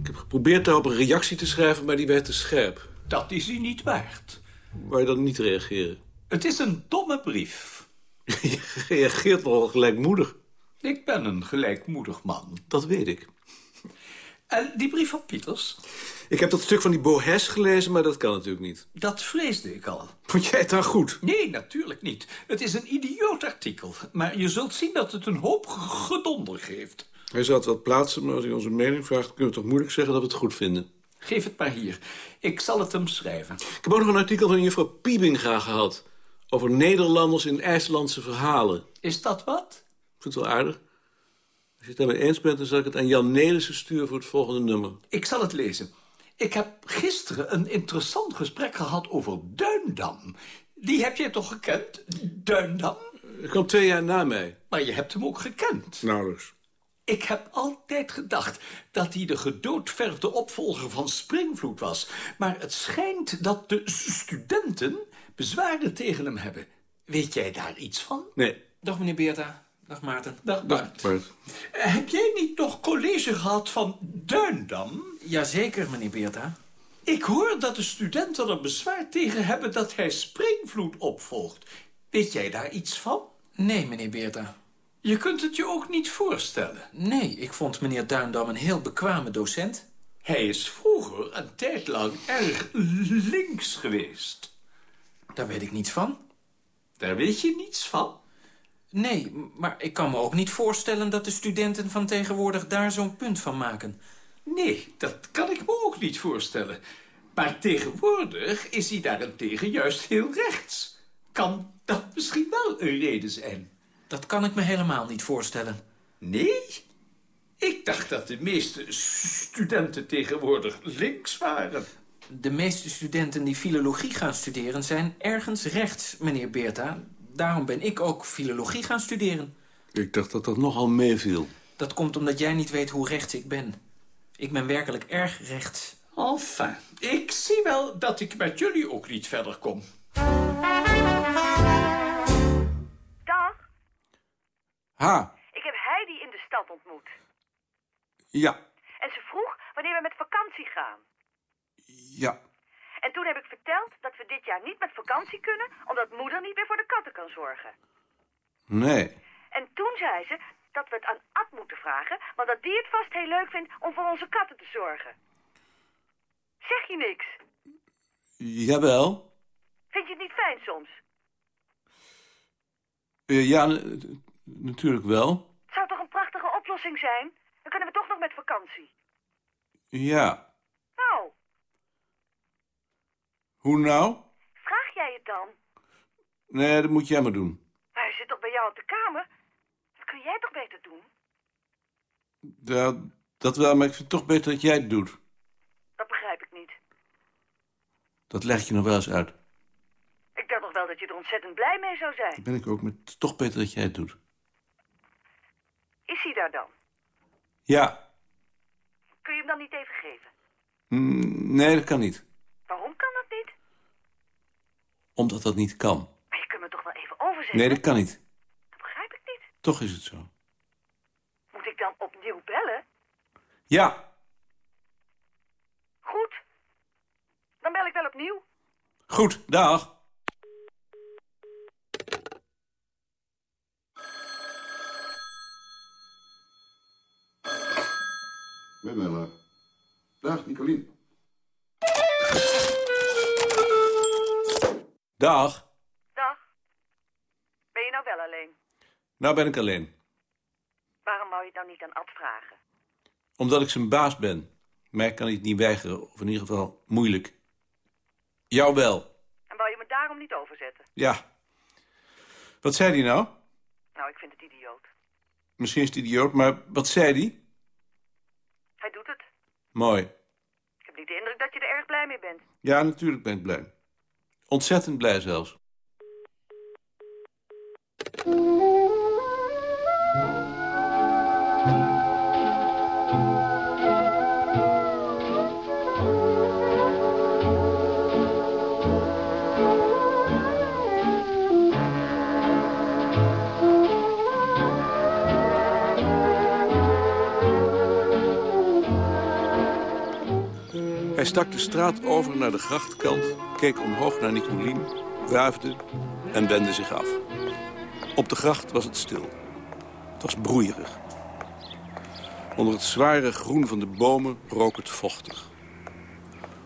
Ik heb geprobeerd daarop een reactie te schrijven, maar die werd te scherp. Dat is hij niet waard. Waar je dan niet reageren? Het is een domme brief. <laughs> Je reageert nogal gelijkmoedig. Ik ben een gelijkmoedig man. Dat weet ik. En die brief van Pieters? Ik heb dat stuk van die Bohes gelezen, maar dat kan natuurlijk niet. Dat vreesde ik al. Vond jij het dan goed? Nee, natuurlijk niet. Het is een idioot artikel. Maar je zult zien dat het een hoop gedonder geeft. Hij zal het wel plaatsen, maar als hij onze mening vraagt... kunnen we toch moeilijk zeggen dat we het goed vinden. Geef het maar hier. Ik zal het hem schrijven. Ik heb ook nog een artikel van juffrouw Piebinga gehad... over Nederlanders in IJslandse verhalen. Is dat wat? Ik vind het wel aardig. Als je het daarmee eens bent, dan zal ik het aan Jan Nelissen sturen voor het volgende nummer. Ik zal het lezen. Ik heb gisteren een interessant gesprek gehad over Duindam. Die heb jij toch gekend? Duindam? Hij kwam twee jaar na mij. Maar je hebt hem ook gekend. Nauwelijks. Ik heb altijd gedacht dat hij de gedoodverfde opvolger van Springvloed was. Maar het schijnt dat de studenten bezwaren tegen hem hebben. Weet jij daar iets van? Nee. Dag meneer Beerta. Dag Maarten. Dag Bart. Bart. Eh, Heb jij niet nog college gehad van Duindam? Jazeker, meneer Beerta. Ik hoor dat de studenten er bezwaar tegen hebben dat hij Springvloed opvolgt. Weet jij daar iets van? Nee, meneer Beerta. Je kunt het je ook niet voorstellen. Nee, ik vond meneer Duindam een heel bekwame docent. Hij is vroeger een tijd lang erg links geweest. Daar weet ik niets van. Daar weet je niets van? Nee, maar ik kan me ook niet voorstellen dat de studenten van tegenwoordig daar zo'n punt van maken. Nee, dat kan ik me ook niet voorstellen. Maar tegenwoordig is hij daarentegen juist heel rechts. Kan dat misschien wel een reden zijn? Dat kan ik me helemaal niet voorstellen. Nee? Ik dacht dat de meeste studenten tegenwoordig links waren. De meeste studenten die filologie gaan studeren zijn ergens rechts, meneer Beerta. Daarom ben ik ook filologie gaan studeren. Ik dacht dat dat nogal meeviel. Dat komt omdat jij niet weet hoe rechts ik ben. Ik ben werkelijk erg rechts. Enfin, ik zie wel dat ik met jullie ook niet verder kom. Dag, Ha, ik heb Heidi in de stad ontmoet. ja, En ze vroeg wanneer we met vakantie gaan. ja. En toen heb ik verteld dat we dit jaar niet met vakantie kunnen... omdat moeder niet meer voor de katten kan zorgen. Nee. En toen zei ze dat we het aan Ad moeten vragen... want dat die het vast heel leuk vindt om voor onze katten te zorgen. Zeg je niks? Jawel. Vind je het niet fijn soms? Eh, ja, natuurlijk wel. Het zou toch een prachtige oplossing zijn? Dan kunnen we toch nog met vakantie. Ja. Nou, Hoe nou? vraag jij het dan? Nee, dat moet jij maar doen. Maar hij zit toch bij jou op de kamer? Dat kun jij toch beter doen? Dat, dat wel, maar ik vind het toch beter dat jij het doet. Dat begrijp ik niet. Dat leg je nog wel eens uit. Ik dacht nog wel dat je er ontzettend blij mee zou zijn. Dat ben ik ook, maar het is toch beter dat jij het doet. Is hij daar dan? Ja. Kun je hem dan niet even geven? Mm, nee, dat kan niet. Waarom? Omdat dat niet kan. Maar je kunt me toch wel even overzetten? Nee, dat kan niet. Dat begrijp ik niet. Toch is het zo. Moet ik dan opnieuw bellen? Ja. Goed. Dan bel ik wel opnieuw. Goed, dag. Met Dag, Nicolien. Dag. Dag. Ben je nou wel alleen? Nou ben ik alleen. Waarom wou je het nou niet aan Ad vragen? Omdat ik zijn baas ben. Mij kan hij het niet weigeren, of in ieder geval moeilijk. Jou wel. En wou je me daarom niet overzetten? Ja. Wat zei hij nou? Nou, ik vind het idioot. Misschien is het idioot, maar wat zei hij? Hij doet het. Mooi. Ik heb niet de indruk dat je er erg blij mee bent. Ja, natuurlijk ben ik blij. Ontzettend blij zelfs. Hij stak de straat over naar de grachtkant, keek omhoog naar Nicolien, wuifde en wendde zich af. Op de gracht was het stil. Het was broeierig. Onder het zware groen van de bomen rook het vochtig.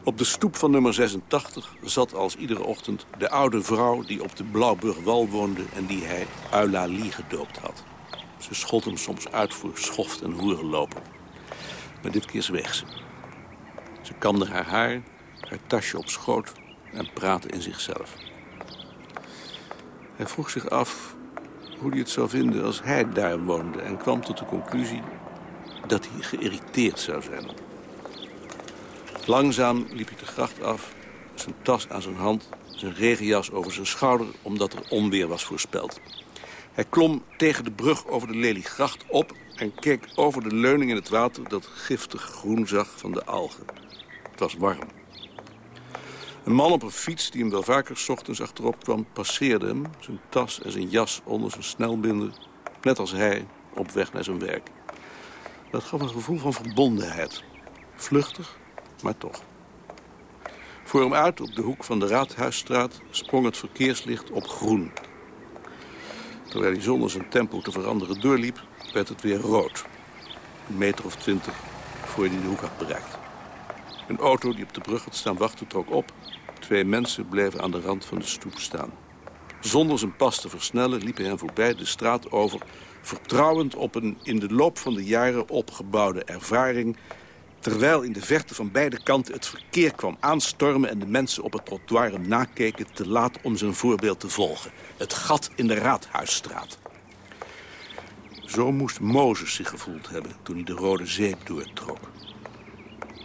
Op de stoep van nummer 86 zat als iedere ochtend de oude vrouw... die op de Blauwburgwal woonde en die hij Eulalie gedoopt had. Ze schold hem soms uit voor schoft en hoerenloper. Maar dit keer zweeg ze. Ze kamde haar haar, haar tasje op schoot en praatte in zichzelf. Hij vroeg zich af hoe hij het zou vinden als hij daar woonde... en kwam tot de conclusie dat hij geïrriteerd zou zijn. Langzaam liep hij de gracht af, zijn tas aan zijn hand... zijn regenjas over zijn schouder, omdat er onweer was voorspeld. Hij klom tegen de brug over de Leliegracht op... en keek over de leuning in het water dat giftig groen zag van de algen. Het was warm. Een man op een fiets die hem wel vaker ochtends achterop kwam... passeerde hem, zijn tas en zijn jas onder zijn snelbinder... net als hij, op weg naar zijn werk. Dat gaf een gevoel van verbondenheid. Vluchtig, maar toch. Voor hem uit, op de hoek van de Raadhuisstraat... sprong het verkeerslicht op groen. Terwijl hij zonder zijn tempo te veranderen doorliep... werd het weer rood. Een meter of twintig voor hij de hoek had bereikt. Een auto die op de brug had staan wachten trok op. Twee mensen bleven aan de rand van de stoep staan. Zonder zijn pas te versnellen liepen hen voorbij de straat over... vertrouwend op een in de loop van de jaren opgebouwde ervaring... terwijl in de verte van beide kanten het verkeer kwam aanstormen... en de mensen op het trottoir hem nakeken te laat om zijn voorbeeld te volgen. Het gat in de Raadhuisstraat. Zo moest Mozes zich gevoeld hebben toen hij de Rode Zee doortrok.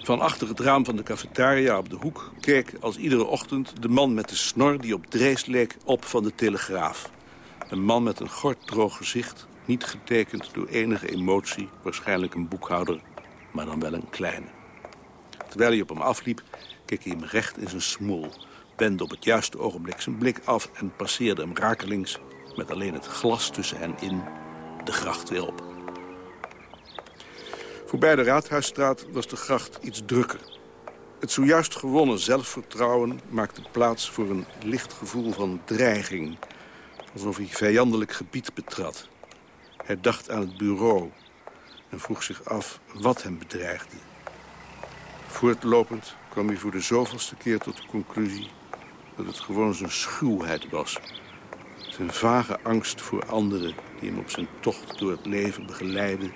Van achter het raam van de cafetaria op de hoek keek als iedere ochtend de man met de snor die op Drees leek op van de Telegraaf. Een man met een gorddroog gezicht, niet getekend door enige emotie, waarschijnlijk een boekhouder, maar dan wel een kleine. Terwijl hij op hem afliep, keek hij hem recht in zijn smoel, wendde op het juiste ogenblik zijn blik af en passeerde hem rakelings, met alleen het glas tussen hen in, de gracht weer op. Voorbij de Raadhuisstraat was de gracht iets drukker. Het zojuist gewonnen zelfvertrouwen maakte plaats voor een licht gevoel van dreiging. Alsof hij vijandelijk gebied betrad. Hij dacht aan het bureau en vroeg zich af wat hem bedreigde. Voortlopend kwam hij voor de zoveelste keer tot de conclusie... dat het gewoon zijn schuwheid was. Zijn vage angst voor anderen die hem op zijn tocht door het leven begeleiden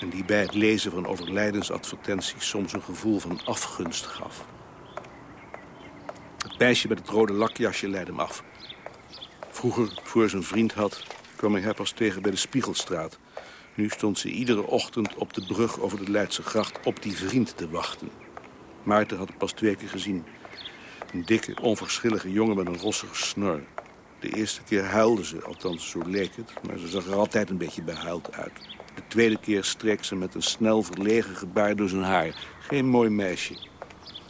en die bij het lezen van overlijdensadvertenties soms een gevoel van afgunst gaf. Het meisje met het rode lakjasje leidde hem af. Vroeger, voor zijn vriend had, kwam hij haar pas tegen bij de Spiegelstraat. Nu stond ze iedere ochtend op de brug over de Leidse gracht op die vriend te wachten. Maarten had hem pas twee keer gezien. Een dikke, onverschillige jongen met een rossige snor. De eerste keer huilde ze, althans zo leek het, maar ze zag er altijd een beetje behuild uit. De tweede keer streek ze met een snel verlegen gebaar door zijn haar. Geen mooi meisje.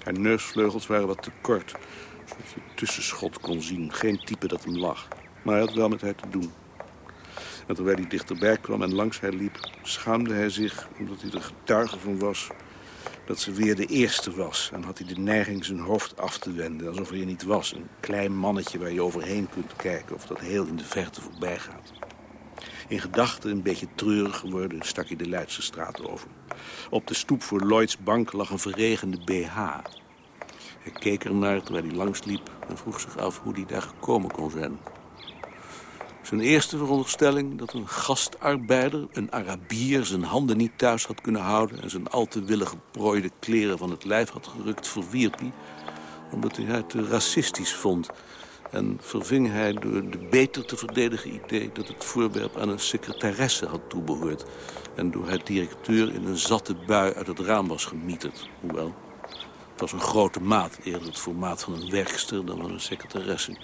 Haar neusvleugels waren wat te kort, zodat je tussenschot kon zien. Geen type dat hem lag. Maar hij had wel met haar te doen. En terwijl hij dichterbij kwam en langs haar liep... schaamde hij zich, omdat hij er getuige van was... dat ze weer de eerste was. En had hij de neiging zijn hoofd af te wenden, alsof hij niet was. Een klein mannetje waar je overheen kunt kijken... of dat heel in de verte voorbij gaat. In gedachten een beetje treurig geworden stak hij de Leidse straat over. Op de stoep voor Lloyds bank lag een verregende BH. Hij keek ernaar terwijl hij langsliep en vroeg zich af hoe hij daar gekomen kon zijn. Zijn eerste veronderstelling dat een gastarbeider, een Arabier... zijn handen niet thuis had kunnen houden... en zijn al te willig geprooide kleren van het lijf had gerukt, verwierp hij... omdat hij het racistisch vond... En verving hij door de beter te verdedigen idee... dat het voorwerp aan een secretaresse had toebehoord... en door haar directeur in een zatte bui uit het raam was gemieterd. Hoewel, het was een grote maat, eerder het formaat van een werkster dan van een secretaresse.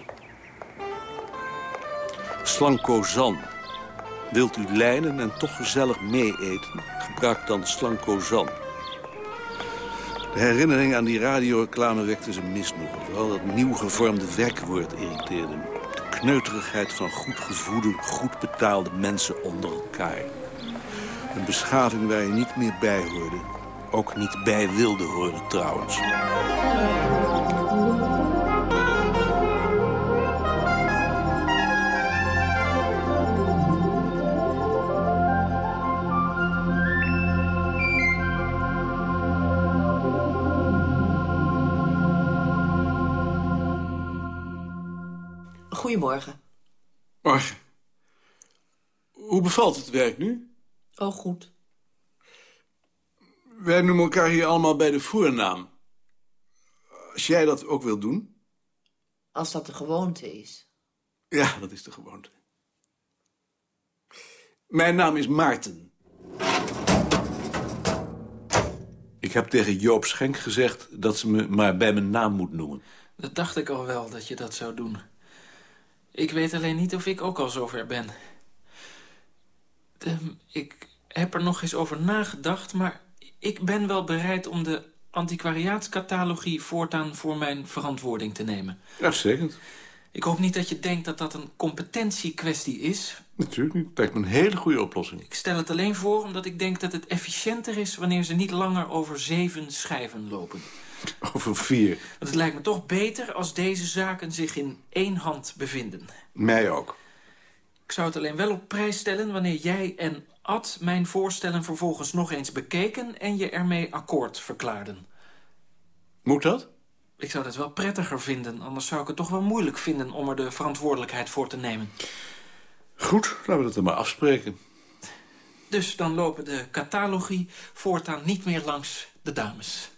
Slankozan. Wilt u lijnen en toch gezellig mee-eten? Gebruik dan Slankozan. De herinnering aan die radioreclame wekte zijn misnoegen. Vooral dat nieuw gevormde werkwoord irriteerde hem. De kneuterigheid van goed gevoede, goed betaalde mensen onder elkaar. Een beschaving waar je niet meer bij hoorde. Ook niet bij wilde horen trouwens. Goedemorgen. Morgen. Hoe bevalt het werk nu? Oh, goed. Wij noemen elkaar hier allemaal bij de voornaam. Als jij dat ook wil doen? Als dat de gewoonte is. Ja, dat is de gewoonte. Mijn naam is Maarten. Ik heb tegen Joop Schenk gezegd dat ze me maar bij mijn naam moet noemen. Dat dacht ik al wel, dat je dat zou doen. Ik weet alleen niet of ik ook al zover ben. Ik heb er nog eens over nagedacht, maar ik ben wel bereid om de antiquariaatscatalogie voortaan voor mijn verantwoording te nemen. Uitstekend. Ik hoop niet dat je denkt dat dat een competentiekwestie is. Natuurlijk niet. Het lijkt me een hele goede oplossing. Ik stel het alleen voor omdat ik denk dat het efficiënter is... wanneer ze niet langer over zeven schijven lopen. <laughs> Over vier. Want het lijkt me toch beter als deze zaken zich in één hand bevinden. Mij ook. Ik zou het alleen wel op prijs stellen wanneer jij en Ad mijn voorstellen vervolgens nog eens bekeken... en je ermee akkoord verklaarden. Moet dat? Ik zou dat wel prettiger vinden, anders zou ik het toch wel moeilijk vinden... om er de verantwoordelijkheid voor te nemen. Goed, laten we dat dan maar afspreken. Dus dan lopen de catalogie voortaan niet meer langs de dames.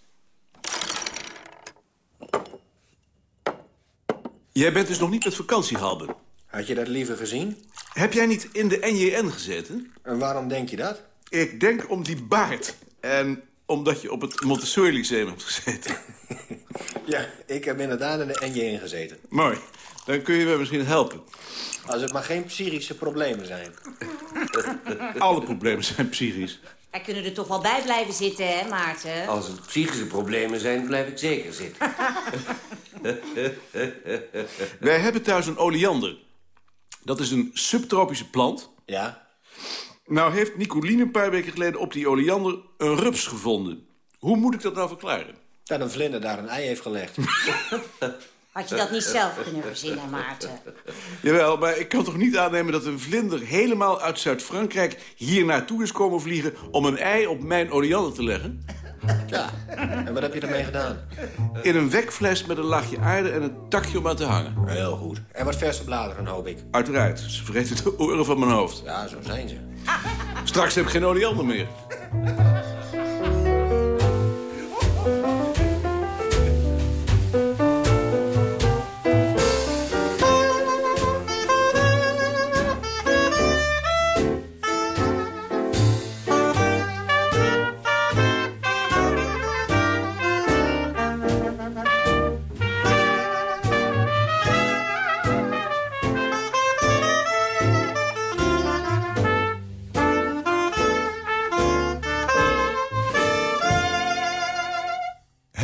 Jij bent dus nog niet met vakantie, Halben. Had je dat liever gezien? Heb jij niet in de NJN gezeten? En waarom denk je dat? Ik denk om die baard. En omdat je op het Montessori Lyceum hebt gezeten. <laughs> ja, ik heb inderdaad in de NJN gezeten. Mooi. Dan kun je me misschien helpen. Als het maar geen psychische problemen zijn. <laughs> Alle problemen zijn psychisch. Wij kunnen er toch wel bij blijven zitten, hè, Maarten? Als het psychische problemen zijn, blijf ik zeker zitten. <laughs> Wij hebben thuis een oleander. Dat is een subtropische plant. Ja. Nou heeft Nicoline een paar weken geleden op die oleander een rups gevonden. Hoe moet ik dat nou verklaren? Dat een vlinder daar een ei heeft gelegd. <laughs> Had je dat niet zelf kunnen verzinnen, <laughs> Maarten? Jawel, maar ik kan toch niet aannemen dat een vlinder helemaal uit Zuid-Frankrijk hier naartoe is komen vliegen om een ei op mijn oleander te leggen? Ja, en wat heb je ermee gedaan? In een wekfles met een laagje aarde en een takje om aan te hangen. Heel goed. En wat verse bladeren, hoop ik. Uiteraard. Ze vreten de oren van mijn hoofd. Ja, zo zijn ze. Straks heb ik geen oleander meer.